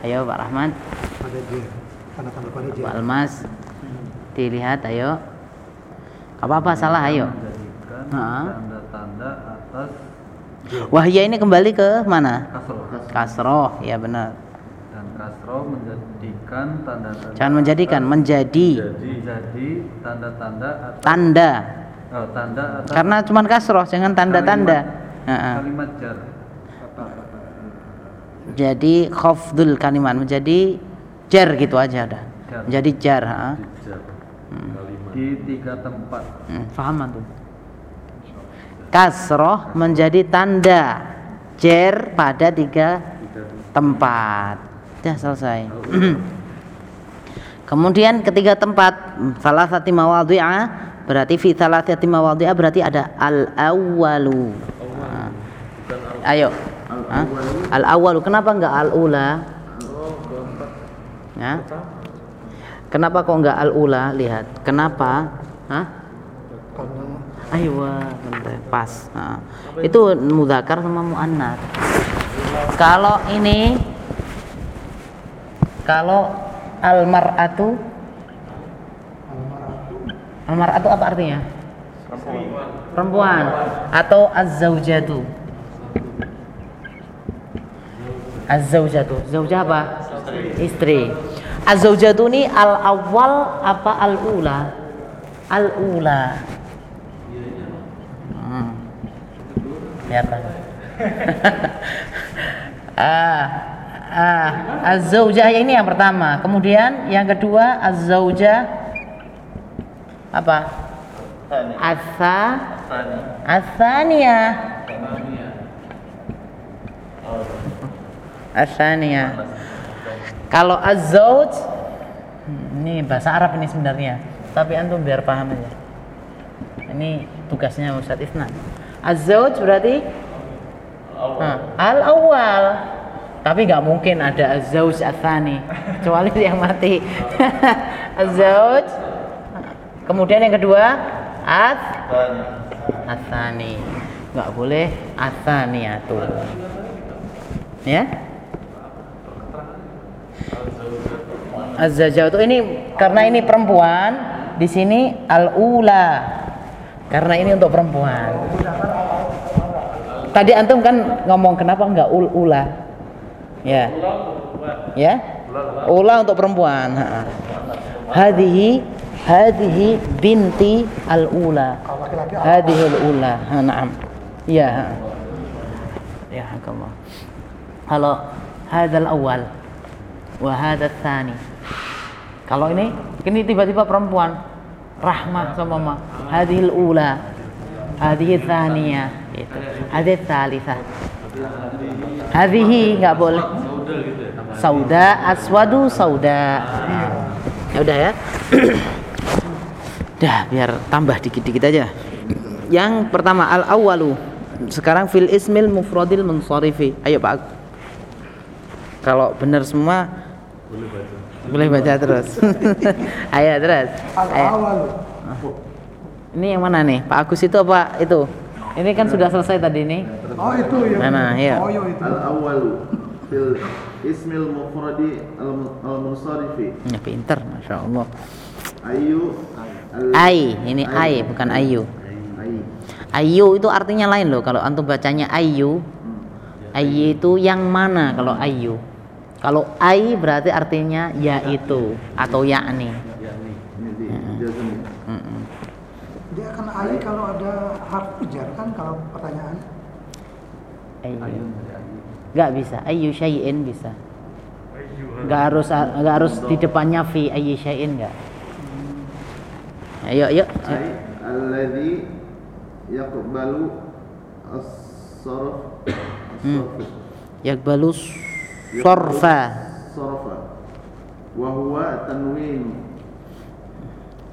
Speaker 1: Ayo Pak Rahmat
Speaker 2: Pada dia. Tanda-tanda pada dia.
Speaker 1: Pak Almas. Dilihat ayo. Apa apa salah ayo.
Speaker 3: Tanda-tanda atas
Speaker 1: wahya ini kembali ke mana?
Speaker 3: Kasroh.
Speaker 1: Kasroh ya benar
Speaker 3: dan kasroh menjadikan tanda-tanda
Speaker 1: jangan menjadikan menjadi.
Speaker 3: Menjadi tanda-tanda atas
Speaker 1: tanda
Speaker 3: oh, tanda atas
Speaker 1: karena cuma kasroh jangan tanda-tanda. Ha-ha.
Speaker 3: kalimat jar.
Speaker 1: Jadi khafdul kalimat menjadi jar gitu aja
Speaker 3: Jar.
Speaker 1: menjadi jar ha.
Speaker 3: di tiga tempat.
Speaker 1: Hmm, paham antum kasroh menjadi tanda. Jar pada tiga tempat. Sudah selesai. Kemudian ketiga tempat. Salah satu mawadhi'a berarti fi salah satu mawadhi'a berarti ada al awwalu ayo. Al awwalu kenapa enggak al ula ya. Kenapa kok enggak al ula lihat. Kenapa? Hah? Ayo, pas. Itu mudakar sama muannas. Kalau ini kalau almar'atu almar'atu apa artinya? Perempuan atau az-zaujatu. Az-zaujatu. Zaujah apa? Istri. Az-zaujatu ini al-awwal apa al-ula? Al-ula. Hmm. Kelihatan. ah, ah, az-zaujah ini yang pertama. Kemudian yang kedua az-zaujah apa? Asa Asaniyah Asaniyah Kalau az-zauj ini bahasa Arab ini sebenarnya, tapi antum biar paham aja. Ini tugasnya Ustadz Isnan. Az-zauj berarti Nah, al-awwal. Tapi nggak mungkin ada az-zauj atsani kecuali yang mati. az-zauj. Kemudian yang kedua at atsani. Nggak boleh atsaniyatu. Ya? Az-zawjatu ini karena ini perempuan, di sini al-ula. Karena ini untuk perempuan. Tadi antum kan ngomong kenapa enggak ul ula? Ya. Ya? Ula untuk perempuan, ha. Hadhihi hadhihi binti al-ula. Hadhihi al-ula. Ha, na'am. Ya. ha. Ya, hakallah. Kalau hadzal awal wa hadzal tsani. Kalau ini ini tiba-tiba perempuan. rahmah sama mama hadhil ula hadhihi tsaniyah gitu hadhihi tsalitsah hadhihi nggak boleh sauda aswadu sauda ya udah ya dah biar tambah dikit-dikit aja. Yang pertama al awalu sekarang fil ismil mufradil munsarifi. Ayo Pak. Kalau benar semua boleh baca terus. Ayo terus. Ayo.
Speaker 2: Al-awal.
Speaker 1: ini yang mana nih? Pak Agus itu apa? Itu? Ini kan sudah selesai tadi nih.
Speaker 2: Oh itu ya.
Speaker 1: Mana, iya.
Speaker 2: Oh iya itu.
Speaker 4: Al awalu fil ismil mufradi al munsarifi
Speaker 1: ya pinter masya Allah.
Speaker 4: Ayu. al
Speaker 1: ai ini ai bukan ayu
Speaker 4: ay
Speaker 1: ayu itu artinya lain loh kalau antum bacanya ayu ayu itu yang mana kalau ayu kalau ai berarti artinya yaitu atau yakni
Speaker 4: ya.
Speaker 1: Mm-mm.
Speaker 2: Dia akan ai kalau ada harf jar kan kalau pertanyaan.
Speaker 1: ayu nggak bisa ayu syai'in bisa nggak harus nggak harus di depannya fi ayu syai'in nggak ayo yuk.
Speaker 4: Ay alladhi yaqbalu as-sarf. As-sarf.
Speaker 1: Yakbalu sorfa
Speaker 4: sarfa. wa huwa tanwin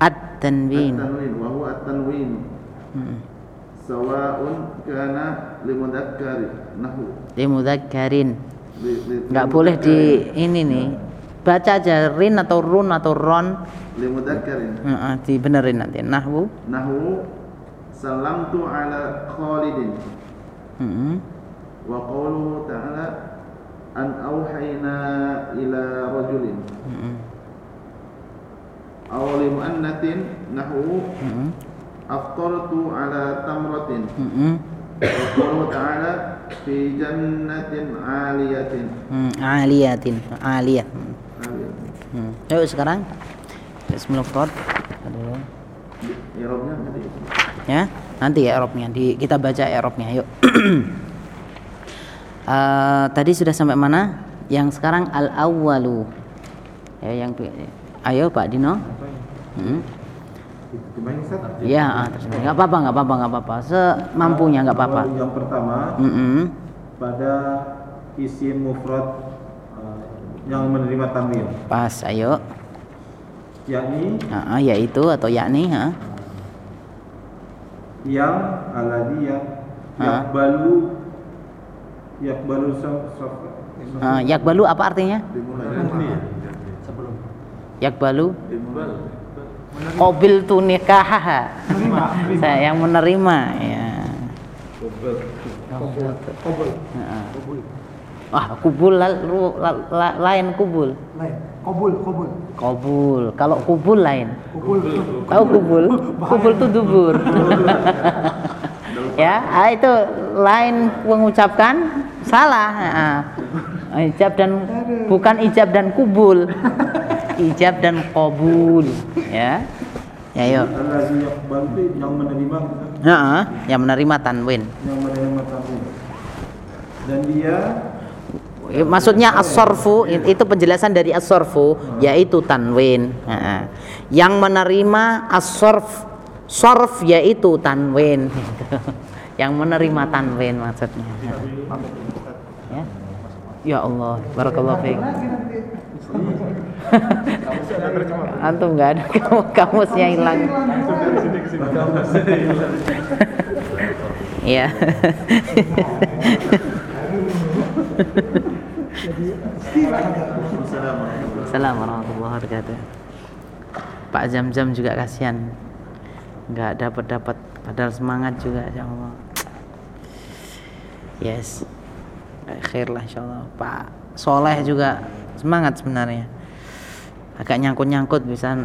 Speaker 1: at-tanwin.
Speaker 4: At-tanwin. Wa huwa at-tanwin.
Speaker 1: Mm.
Speaker 4: sawa'un kana limudzakkari nahu.
Speaker 1: Limudzakirin
Speaker 4: Li- li-
Speaker 1: nggak boleh di ini nih baca aja rin atau run atau ron.
Speaker 4: Limudzakkari
Speaker 1: Heeh, dibenerin nanti. Nahwu.
Speaker 4: Nahu salamtu ala khalidin.
Speaker 1: Heeh.
Speaker 4: wa qawluhu ta'ala an auhayna ila rajulin.
Speaker 1: Heeh.
Speaker 4: aw li muannatin nahu
Speaker 1: Heeh.
Speaker 4: aftartu ala tamratin.
Speaker 1: Heeh.
Speaker 4: wa qawluhu ta'ala fi jannatin 'aliyatin.
Speaker 1: Hmm, aliyatin aliyah Hmm. Yuk sekarang. Bismillahirrahmanirrahim.
Speaker 4: Nanti
Speaker 1: ya? Nanti ya Eropnya di kita baca Eropnya yuk. Eh, tadi sudah sampai mana? Yang sekarang al awalu ya yang ayo Pak Dino. Hmm. Ya ah, nggak apa-apa nggak apa-apa nggak apa-apa. Semampunya nggak apa-apa.
Speaker 5: Yang pertama
Speaker 1: Mm-mm.
Speaker 5: pada isim mufrad yang menerima tanwin
Speaker 1: pas ayo.
Speaker 5: Yakni?
Speaker 1: Ah, ah, yaitu atau yakni ha?
Speaker 5: yang alladhi yang yakbalu yakbalu sof
Speaker 1: Ah, yakbalu apa artinya?
Speaker 4: Dimulai.
Speaker 1: Yakbalu? Qabil tu nikahaha. Saya yang menerima ya. Heeh. Wah, kubul la- ru- la- la- lain kubul.
Speaker 2: Lain. Kobul, kobul.
Speaker 1: Kubul. Kalau kubul lain.
Speaker 2: Kobul.
Speaker 1: Tahu kubul? Kubul itu dubur. ya, ah, itu lain mengucapkan salah. Ah. Ijab dan bukan ijab dan kubul. Ijab dan kabul, ya. Ya, yuk.
Speaker 5: itu yang menerima.
Speaker 1: Heeh, yang menerima tanwin.
Speaker 5: yang menerima tanwin dan dia
Speaker 1: Maksudnya as-sorfu itu penjelasan dari as-sorfu yaitu tanwin. Yang menerima as-sorf sorf yaitu tanwin. Yang menerima tanwin maksudnya. Ya. Ya Allah, barakallahu fiik. Antum nggak ada kamu kamusnya hilang. Iya. Assalamualaikum warahmatullahi wabarakatuh. Pak Jam-Jam juga kasihan. Nggak dapat dapat padahal semangat juga ya Allah. Yes. Akhir lah insyaallah. Pak Soleh juga semangat sebenarnya. Agak nyangkut-nyangkut bisa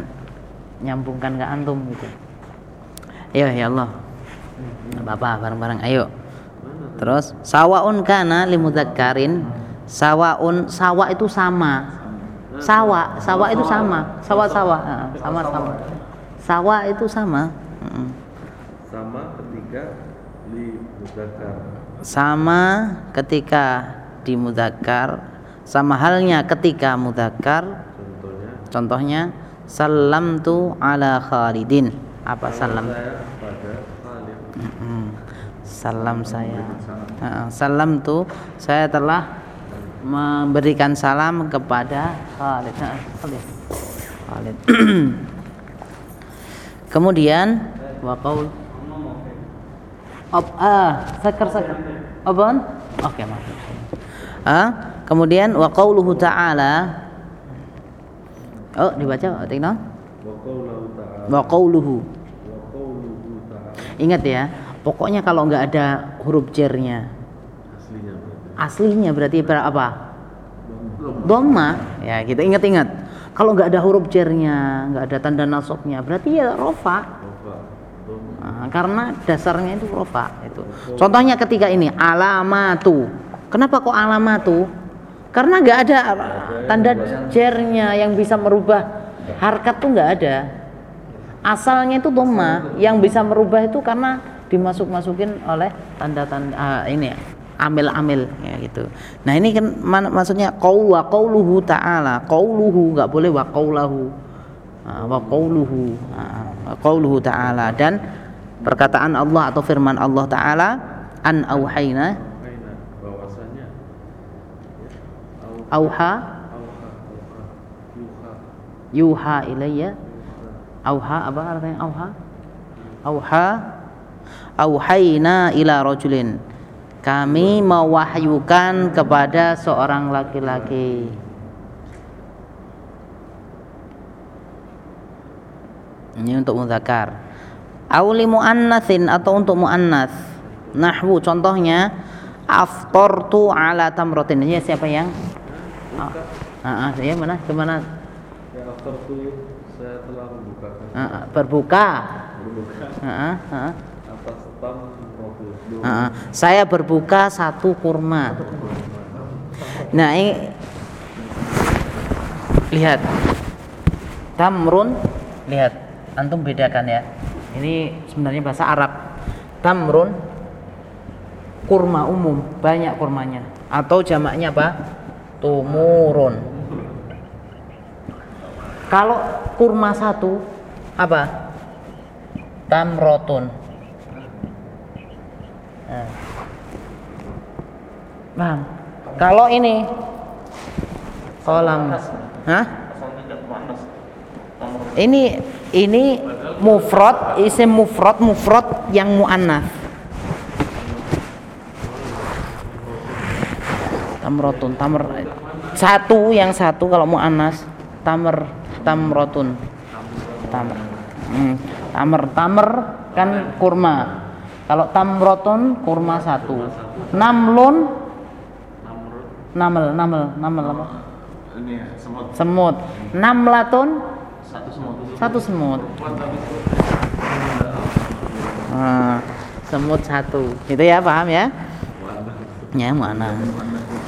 Speaker 1: nyambungkan ke antum gitu. Ayo ya Allah. Apa-apa bareng-bareng ayo. Terus sawaun kana limudzakkarin sawaun sawa itu sama. Sawa, sawa itu sama. Sawa-sawa, ah, sama-sama. Sawa itu sama.
Speaker 6: Sama ketika li muzakkar
Speaker 1: Sama ketika di mudzakkar, sama halnya ketika mudzakkar.
Speaker 6: contohnya
Speaker 1: Contohnya Salamtu ala Khalidin. Apa salam? Salam saya. Salam tu saya telah memberikan salam kepada Khalid. Heeh, Khalid. Khalid. Kemudian wa qaul Op, ah, sakar sakar. Apaan? Oke, maaf. Ah, kemudian wa qauluhu ta'ala Oh, dibaca Tinggal.
Speaker 6: wa
Speaker 1: qauluhu.
Speaker 6: ta'ala
Speaker 1: Ingat ya, pokoknya kalau nggak ada huruf jernya,
Speaker 6: aslinya berarti.
Speaker 1: apa? Doma. Ya, kita ingat-ingat. Kalau nggak ada huruf jernya, nggak ada tanda nasabnya, berarti ya rofa. Nah, karena dasarnya itu rofa itu. Contohnya ketika ini alamatu. Kenapa kok alamatu? Karena nggak ada tanda jernya yang bisa merubah harkat tuh nggak ada. Asalnya itu doma, yang bisa merubah itu karena dimasuk-masukin oleh tanda-tanda ah, ini ya, amil-amil ya gitu. Nah, ini kan mana- maksudnya qaul wa qauluhu ta'ala. Qauluhu nggak boleh wa qaulahu. Ah, wa qauluhu Ah, wa qauluhu ta'ala dan perkataan Allah atau firman Allah taala an auhayna
Speaker 6: bahwasanya ya,
Speaker 1: auha
Speaker 6: au- auha, auha, yuha,
Speaker 1: yuha ilayya auha apa artinya auha auha auhayna ila rajulin kami mewahyukan kepada seorang laki-laki. Ini untuk muzakkar. Auli muannatsin atau untuk muannas. Nahwu contohnya aftortu ala tamrotin ini siapa yang? Ah, ah, ya mana?
Speaker 6: Ke mana? Ya saya telah membukakan
Speaker 1: Ah, ah, berbuka.
Speaker 6: Berbuka.
Speaker 1: Ah, ah, ah.
Speaker 6: atas tam
Speaker 1: ah. saya berbuka satu kurma. Nah ini lihat. Tamrun lihat. Antum bedakan ya. Ini sebenarnya bahasa Arab. Tamrun kurma umum. Banyak kurmanya. Atau jamaknya apa? Tumurun. Kalau kurma satu apa? Tamrotun Nah. Kalau ini kolam, hah? Ini ini mufrad, isim mufrad, mufrad yang muannas. Tamrotun, tamr satu yang satu kalau muannas tamr tamrotun tamr hmm. tamr tamr kan kurma kalau tamrotun kurma satu. Namlun namel namel namel apa?
Speaker 4: Ini semut.
Speaker 1: Semut. Namlatun
Speaker 4: satu semut.
Speaker 1: satu semut. Ah, semut satu. Itu ya paham ya? Ya mana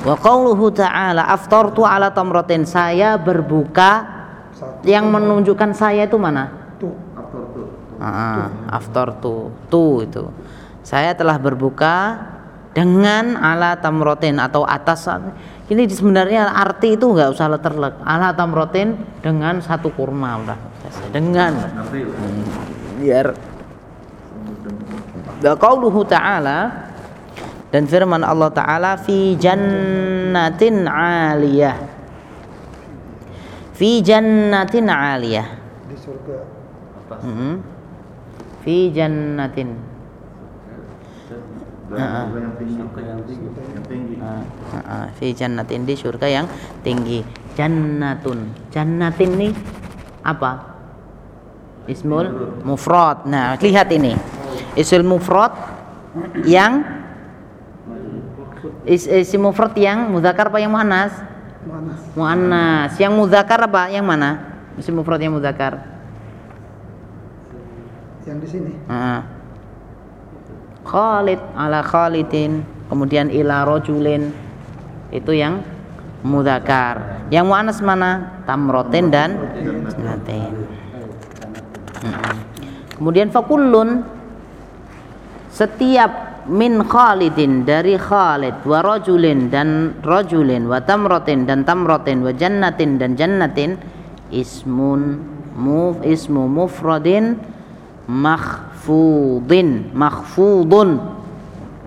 Speaker 1: wa qauluhu ta'ala aftartu ala tamratin. Saya berbuka. Yang menunjukkan saya itu mana?
Speaker 2: Tuh.
Speaker 4: Aktor tuh.
Speaker 1: Ah, after tu tu itu saya telah berbuka dengan ala tamrotin atau atas ini sebenarnya arti itu nggak usah terlek ala tamrotin dengan satu kurma udah dengan biar qauluhu ta'ala dan firman Allah taala fi jannatin 'aliyah fi jannatin 'aliyah
Speaker 2: Di surga.
Speaker 1: Hmm. Fi jannatin. Ah, ah.
Speaker 4: surga yang tinggi. Yang tinggi. Yang tinggi.
Speaker 1: Ah. Fi jannatin di surga yang tinggi. Jannatun. Jannatin nih apa? Ismul mufrad. Nah, lihat ini. Ismul mufrad yang is, isim mufrad yang muzakkar apa yang muannas? Muannas. Yang muzakkar apa? Yang mana? Isim mufrad yang muzakkar.
Speaker 2: Yang di sini.
Speaker 1: Heeh. Khalid ala Khalidin, kemudian ila rojulin itu yang mudakar. Yang muannas mana? Tamrotin dan jannatin. Mm-mm. Kemudian fakullun setiap min Khalidin dari Khalid wa rajulin dan rajulin wa tamrotin dan tamrotin wa jannatin dan jannatin ismun muf ismu mufradin makhfudin makhfudun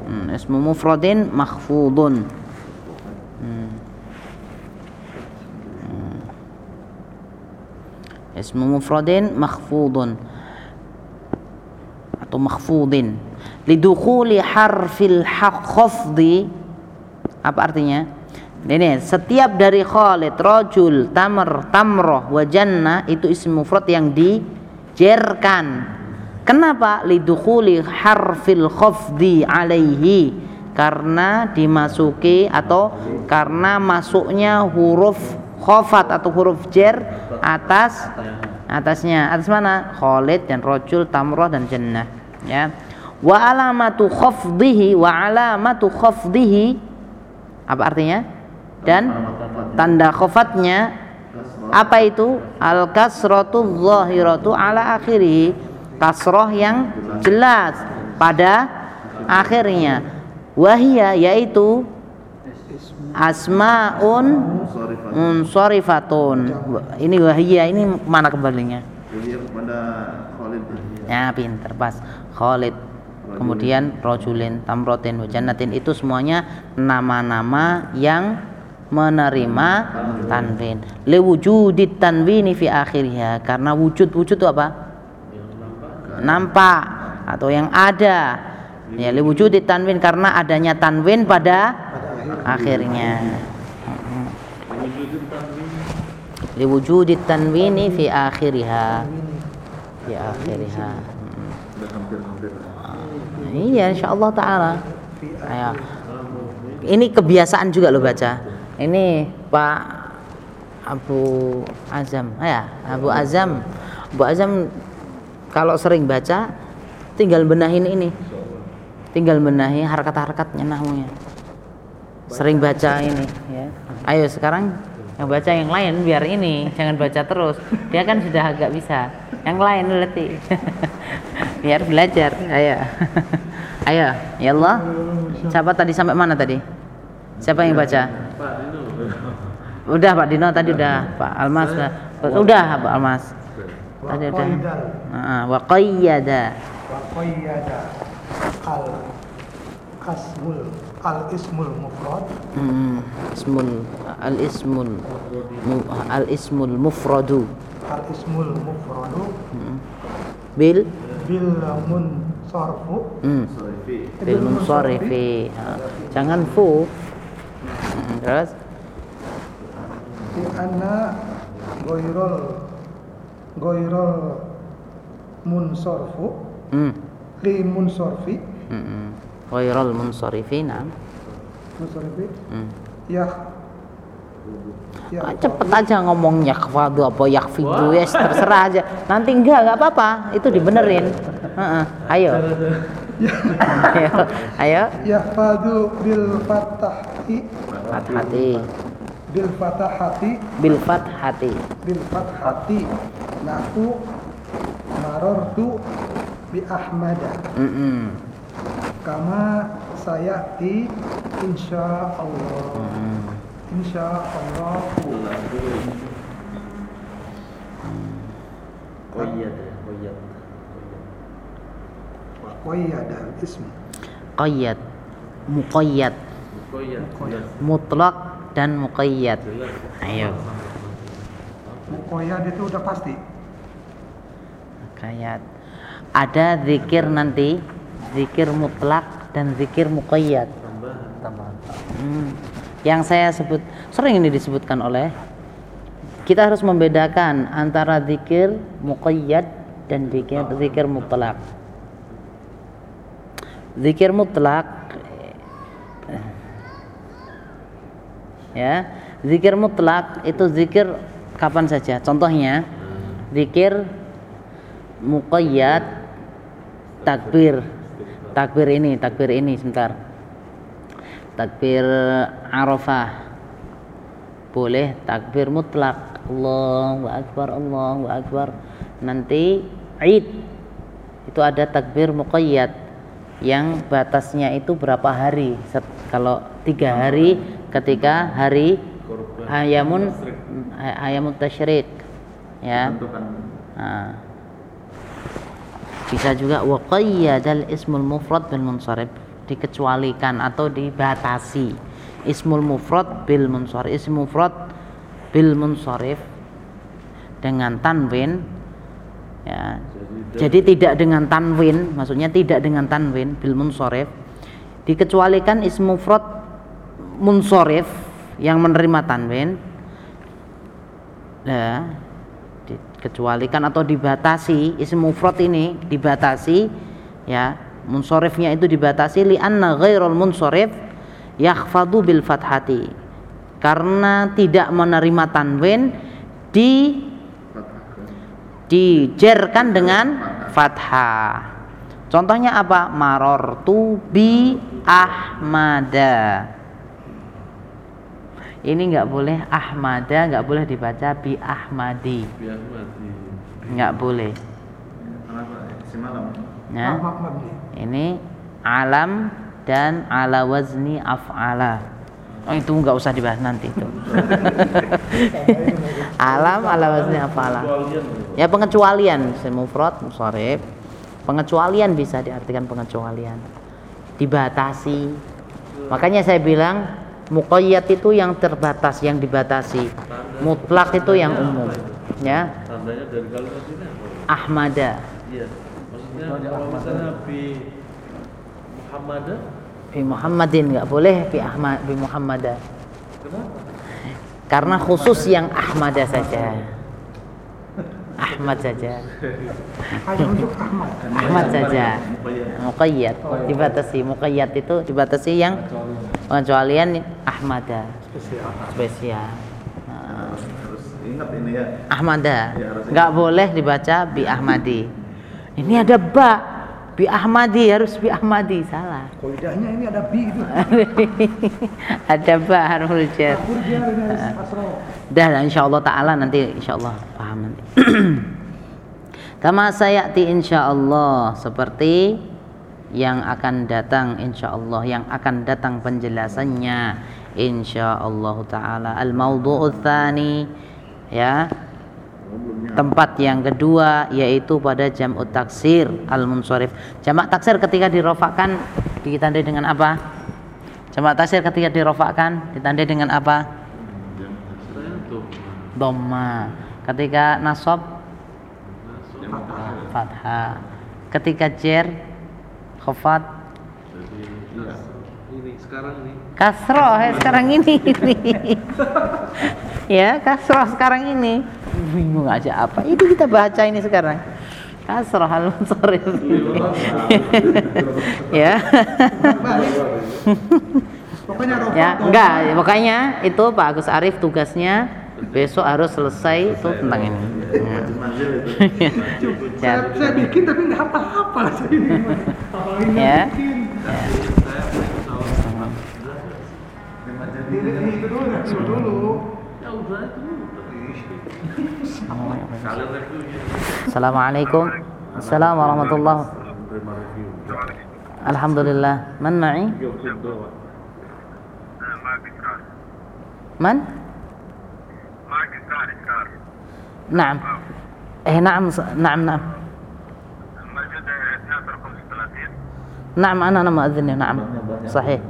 Speaker 1: hmm, ismu mufradin makhfudun hmm. Hmm. ismu mufradin makhfudun atau makhfudin lidukhuli harfil ha- khafdi apa artinya ini setiap dari Khalid, rojul, tamr, tamroh, wa jannah itu isim mufrad yang dijerkan. Kenapa? Lidukhuli harfil khafdi alaihi. Karena dimasuki atau karena masuknya huruf khafat atau huruf jer atas atasnya. Atas mana? Khalid dan rojul tamroh dan jannah. Ya. Wa alamatu khafdihi wa alamatu khafdihi. Apa artinya? Dan tanda khofatnya apa itu? Al kasratu zahiratu ala akhirih kasroh yang jelas pada akhirnya. Wahia yaitu asmaun munsorifatun ini wahia ini mana kembalinya? Ya pinter pas. Khalid. Kemudian rojulin tamrotin wajanatin itu semuanya nama-nama yang menerima tanwin. liwujudit tanwini fi akhirnya karena wujud wujud itu apa nampak atau yang ada ya liwujudit tanwin karena adanya tanwin pada akhirnya liwujudit tanwini fi akhiriha fi akhiriha
Speaker 4: hampir-hampir.
Speaker 1: Iya, insya Allah Taala. Ayo. Ini kebiasaan juga lo baca. Ini Pak Abu Azam, ya Abu Azam. Abu Azam kalau sering baca, tinggal benahin ini, tinggal benahi harakat-harakatnya nahmunya. Sering baca ini, ya. Ayo sekarang yang baca yang lain biar ini jangan baca terus. Dia kan sudah agak bisa. Yang lain letih biar belajar ayo. Ayo ya Allah. Siapa tadi sampai mana tadi? Siapa yang baca? Udah Pak Dino tadi udah. Pak Almas udah udah Pak Almas tadi udah Ah, wa qayyada
Speaker 2: wa qayyada al asmul al ismul mufrad.
Speaker 1: Hmm, ismul al ismul mu- al ismul mufradu.
Speaker 2: Al ismul mufradu.
Speaker 1: Hmm. bil?
Speaker 2: Bil munsarfu
Speaker 1: hmm. bil munsarifi Ha, jangan fu. Hmm, terus?
Speaker 2: Di anna goirol goirol munsarfu
Speaker 1: hmm.
Speaker 2: li munsarfi
Speaker 1: Hmm. Ghairul munsarifi na'am.
Speaker 2: Munsarfi
Speaker 1: hmm.
Speaker 2: ya. Ya.
Speaker 1: Ah, cepet aja ngomong yakfadu apa yakfidu ya terserah aja. Nanti enggak enggak apa-apa. Itu dibenerin. Heeh. ayo. Ayo. Ayo.
Speaker 2: Yahfadu bil fathati.
Speaker 1: Fathati.
Speaker 2: Bil fathati.
Speaker 1: Bil fathati.
Speaker 2: Bil fathati nahu marartu bi ahmada
Speaker 1: Mm-mm.
Speaker 2: kama sayati insya Allah
Speaker 1: Mm.
Speaker 2: insya Allah
Speaker 6: Koyat ya, koyat.
Speaker 2: qayyada ism
Speaker 1: qayyad muqayyad.
Speaker 6: Jelas.
Speaker 1: mutlak dan muqayyad ayo
Speaker 2: muqayyad itu udah pasti
Speaker 1: muqayyad ada zikir nanti zikir mutlak dan zikir muqayyad. Hmm. Yang saya sebut sering ini disebutkan oleh kita harus membedakan antara zikir muqayyad dan zikir zikir mutlak. Zikir mutlak eh, ya, zikir mutlak itu zikir kapan saja. Contohnya zikir muqayyad. Takbir. Takbir ini, takbir ini sebentar. Takbir Arafah. Boleh takbir mutlak. Allahu Akbar Allahu Akbar. Nanti Id itu ada takbir muqayyad yang batasnya itu berapa hari? Set- kalau tiga hari ketika hari ayamun ayamun tasyrik ya. Nah. Bisa juga wa qayyadal ismul mufrad bil munsharif dikecualikan atau dibatasi. Ismul mufrad bil munsharif, ism mufrad bil munsharif dengan tanwin ya. Jadi tidak dengan tanwin, maksudnya tidak dengan tanwin bil munsharif dikecualikan ism mufrad munsharif yang menerima tanwin ya dikecualikan atau dibatasi ism mufrad ini dibatasi ya. Munsorifnya itu dibatasi li anna ghairul munsharif yakhfadu bil fathati. Karena tidak menerima tanwin di dijerkan dengan fathah. Contohnya apa? Marortu bi ahmada ini nggak boleh ahmada nggak boleh dibaca bi ahmadi. Nggak boleh. Ya. Ini alam dan ala wazni af'ala. Oh, itu nggak usah dibahas nanti itu. Alam ala wazni af'ala. Ya pengecualian. Semufrad musharif pengecualian bisa diartikan pengecualian. Dibatasi. Makanya saya bilang muqayyad itu yang terbatas yang dibatasi. Mutlak itu yang umum ya.
Speaker 6: Tandanya dari kalimat ini apa?
Speaker 1: ahmada.
Speaker 6: Iya. Maksudnya kalau misalnya bi Muhammadah,
Speaker 1: bi Muhammadin nggak boleh bi Ahmad bi Muhammada.
Speaker 6: Kenapa?
Speaker 1: karena khusus yang Ahmada saja. Ahmad saja.
Speaker 2: Ahmad.
Speaker 1: Ahmad saja. Muqayyad. Dibatasi. Muqayyad itu dibatasi yang pengecualian Ahmada.
Speaker 2: Spesial.
Speaker 1: spesial. Nah,
Speaker 4: Harus ingat ini ya.
Speaker 1: Ahmada.
Speaker 4: Ya, harus
Speaker 1: nggak boleh dibaca bi Ahmadi. Ini ada ba. Bi Ahmadi harus bi Ahmadi. Salah.
Speaker 2: Koidahnya ini ada bi itu.
Speaker 1: ada ba harful jar.
Speaker 2: Asro.
Speaker 1: Dah lah insya Allah Ta'ala nanti insya Allah paham nanti. Kama sayati insya Allah Seperti yang akan datang insya Allah Yang akan datang penjelasannya Insya Allah Ta'ala Al-mawdu'u tsani Ya Tempat yang kedua yaitu pada jam'u taksir al-munsharif. Jamak taksir ketika dirofakkan ditandai dengan apa? Jamak taksir ketika dirofakkan ditandai dengan apa? Dhamma ketika nasab fathah ketika jer khafat
Speaker 6: iya. ini sekarang nih
Speaker 1: kasroh ya sekarang ini ya kasroh sekarang ini. Bingung aja apa. Itu kita baca ini sekarang. Kasroh al munsharif ya.
Speaker 2: Pokoknya
Speaker 1: ya enggak. Makanya itu Pak Agus Arif tugasnya besok harus selesai itu tentang ini Ya.
Speaker 2: Saya,
Speaker 1: Ya.
Speaker 2: saya bikin tapi nggak hafal-hafal saya ini. Hafal ini
Speaker 1: Ya.
Speaker 2: bikin.
Speaker 6: Ya
Speaker 1: Assalamualaikum Assalamualaikum warahmatullahi Alhamdulillah Man ma'i?
Speaker 6: YouTube doang
Speaker 1: من؟ نعم. إيه نعم نعم نعم. نعم أنا أنا مؤذن نعم. صحيح.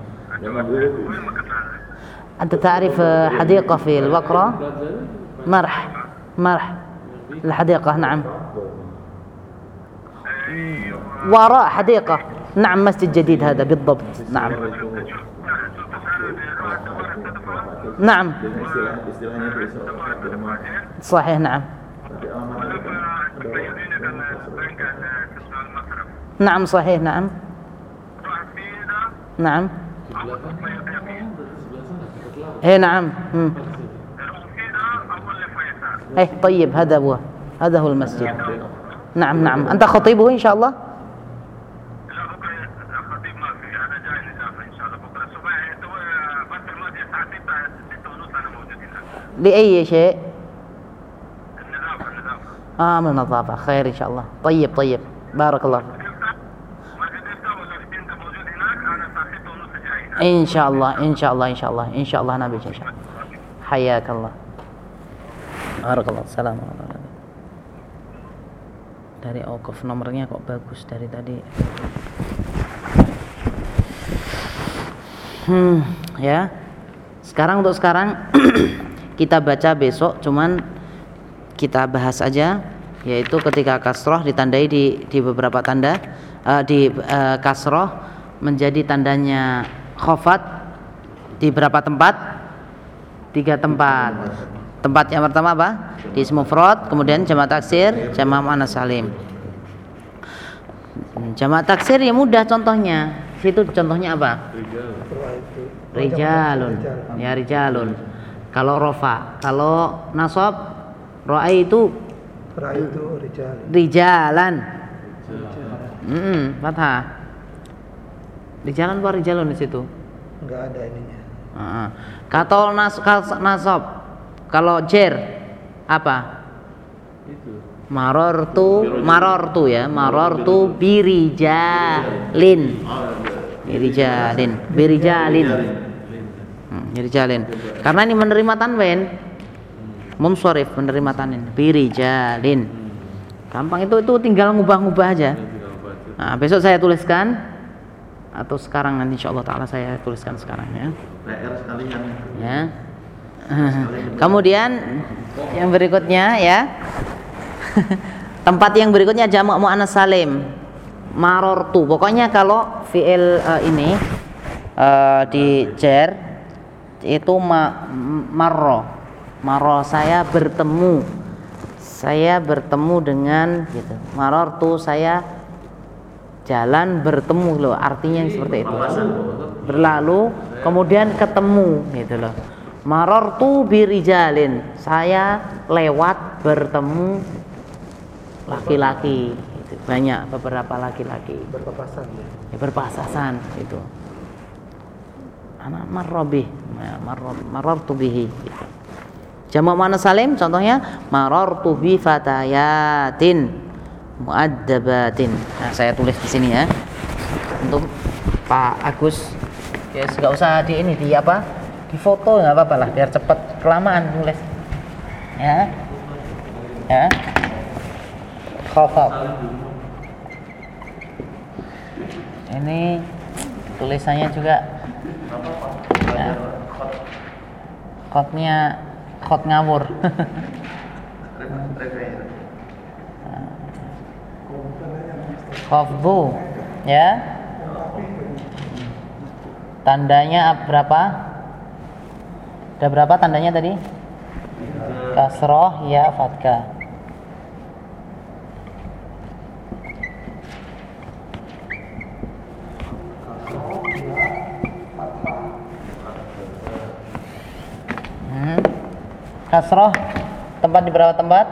Speaker 1: أنت تعرف حديقة في البقرة مرح مرح. الحديقة نعم. وراء حديقة. نعم مسجد جديد هذا بالضبط. نعم. نعم. صحيح نعم. نعم صحيح نعم. نعم. إيه نعم. مم. إيه طيب هذا هو. هذا هو المسجد. نعم نعم. أنت خطيبه إن شاء الله؟ لاي شيء اه من النظافه خير ان شاء الله طيب طيب بارك الله ان شاء الله ان شاء الله ان شاء الله ان شاء الله انا بيجي ان شاء الله حياك الله بارك الله السلام عليكم dari Okuf nomornya kok bagus dari tadi hmm ya sekarang untuk sekarang kita baca besok cuman kita bahas aja yaitu ketika kasroh ditandai di di beberapa tanda uh, di uh, kasroh menjadi tandanya khofat di berapa tempat? Tiga tempat. Tempat yang pertama apa? Di ismu mufrad kemudian jamak taksir jamak muannas salim. Jamak taksir ya mudah contohnya. Situ contohnya apa? Rijalun. Ya rijalun kalau rofa kalau nasab roa itu
Speaker 2: Ra itu rijal.
Speaker 1: rijalan hmm, fathah rijalan apa rijalun di situ?
Speaker 2: Enggak ada ininya.
Speaker 1: Heeh. Kalau nas nasab, kalau jer apa?
Speaker 6: Itu.
Speaker 1: Marortu, marortu ya, marortu birijalin, birijalin, birijalin, Hmm, birijalin. Karena ini menerima tanwin, mumsorif menerima tanwin, birijalin. Gampang itu itu tinggal ngubah-ngubah aja. Nah, besok saya tuliskan atau sekarang nanti insya Allah taala saya tuliskan sekarang ya.
Speaker 4: PR sekalian.
Speaker 1: ya. Kemudian yang berikutnya ya. Tempat yang berikutnya jamak muannas salim. Marortu. Pokoknya kalau fiil eh, ini eh, di jer itu ma marro. Marro saya bertemu. Saya bertemu dengan gitu. Marortu saya jalan bertemu loh artinya yang seperti itu berlalu kemudian ketemu gitu loh marortu birijalin saya lewat bertemu laki-laki gitu. banyak beberapa laki-laki
Speaker 2: Berpapasan ya.
Speaker 1: ya, berpasasan itu anak marrobi marortu bihi. Gitu. jamak mana salim contohnya marortu bi fatayatin muaddabatin. Nah saya tulis di sini ya. Untuk Pak Agus. Ya nggak usah di ini di apa? Di foto nggak apa-apa lah biar cepet kelamaan tulis ya. Ya. Khafaf ini tulisannya juga ya. Khotnya khot ngawur. Khafdu ya. Tandanya ap- berapa? Ada berapa tandanya tadi? Kasroh ya fatkah Hmm. Kasroh tempat di berapa tempat?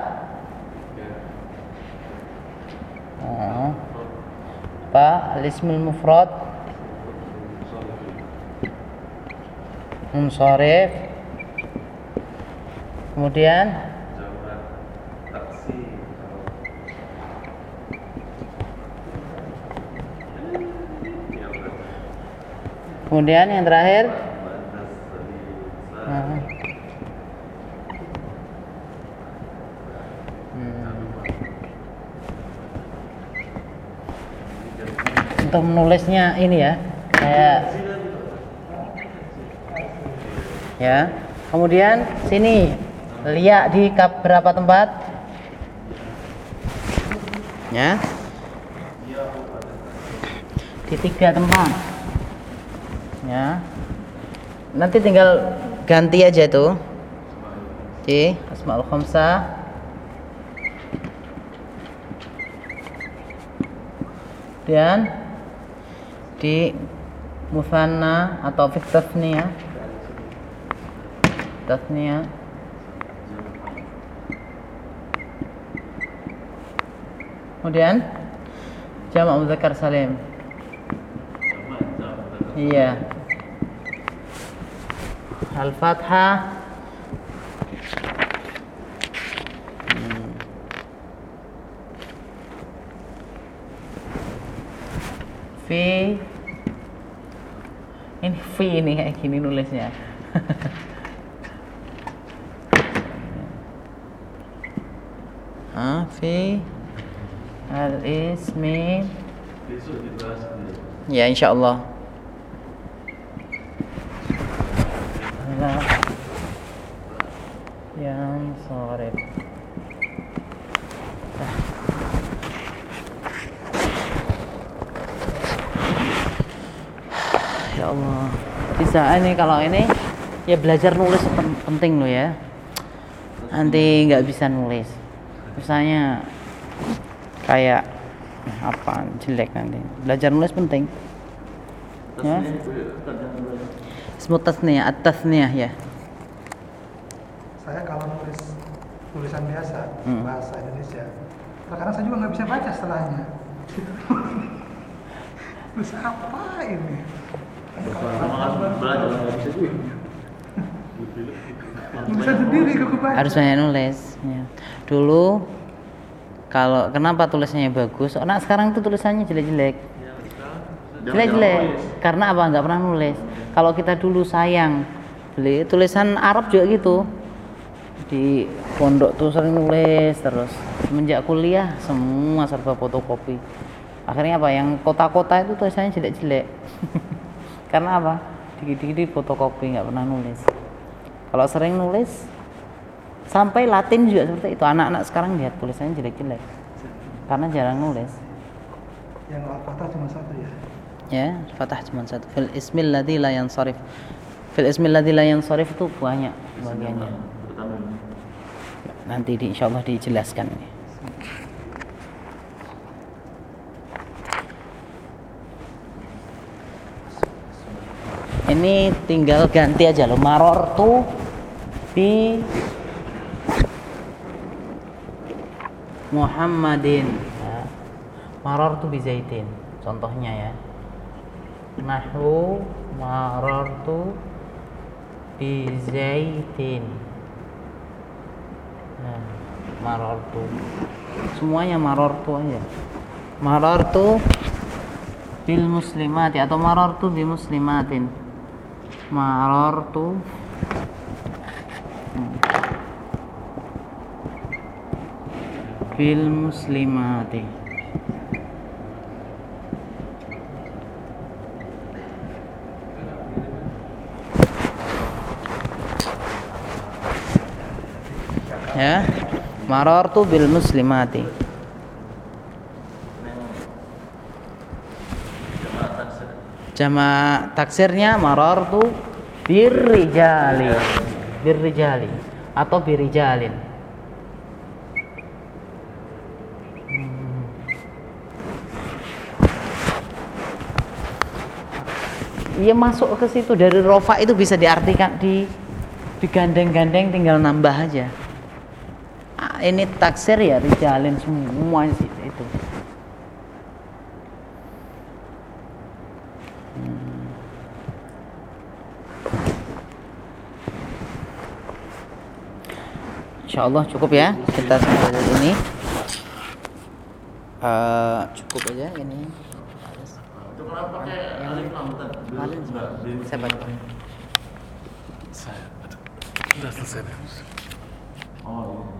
Speaker 1: Apa? Al-ismul mufrad Munsharif Kemudian. Kemudian yang terakhir Hmm. Hmm. Untuk menulisnya ini ya, saya ya. Kemudian sini lihat di berapa tempat? Ya. Di tiga tempat. Ya. Nanti tinggal ganti aja tuh. Di Asmaul Khamsah. Dan di musanna atau fi tasniyah kemudian jamak muzakkar salim. Iya. Al-fathah. Hmm. Ini fi ini kayak gini nulisnya. Ah fi al ismi ya insya Allah Ala yang sore ya Allah bisa ini kalau ini ya belajar nulis pen- penting loh ya. Nanti nggak bisa nulis. Misalnya kayak apa jelek nanti. Belajar nulis penting. Ya. ismu tasniyah at-tasniyah ya.
Speaker 2: Saya kalau nulis tulisan biasa
Speaker 1: Hmm.
Speaker 2: bahasa Indonesia, terkadang saya juga nggak bisa baca setelahnya. Terus apa ini?
Speaker 6: Belajar bisa juga.
Speaker 2: Sendiri
Speaker 1: harus banyak nulis ya. dulu kalau kenapa tulisannya bagus? Nah sekarang tuh tulisannya jelek-jelek. Jelek-jelek. karena apa? Nggak pernah nulis. Kalau kita dulu sayang beli tulisan Arab juga gitu. Di pondok tuh sering nulis terus. Semenjak kuliah semua serba fotokopi. Akhirnya apa? Yang kota-kota itu tulisannya jelek-jelek karena apa? Dikit-dikit fotokopi nggak pernah nulis. Kalau sering nulis sampai Latin juga seperti itu. Anak-anak sekarang lihat tulisannya jelek-jelek. Karena jarang nulis.
Speaker 2: Yang Al-Fatah cuma satu ya.
Speaker 1: ya fatah cuma satu. Fil ismil ladzi la yansarif. Fil ismil ladzi la yansarif itu banyak bagiannya. Nanti di insyaallah dijelaskan ini ini tinggal ganti aja loh maror tuh bi Muhammadin. Ya. maror tuh bi zaitin contohnya ya. Nahwu maror tuh bi zaitin. Nah, maror tuh. Semuanya maror tuh aja. Maror tuh bil muslimati atau maror tuh bi muslimatin maror tuh. Bil muslimati. Ya maror tuh bil muslimati Jama taksirnya maror tuh birrijali birrijali atau birijalin. Iya masuk ke situ dari rofa itu bisa diartikan di digandeng-gandeng tinggal nambah aja. Ah, Ini taksir ya rijalin semua itu. Insya Allah cukup ya kita sampai di sini. Eh, cukup aja ini. Saya baca.
Speaker 6: Udah selesai.
Speaker 3: Oh iya.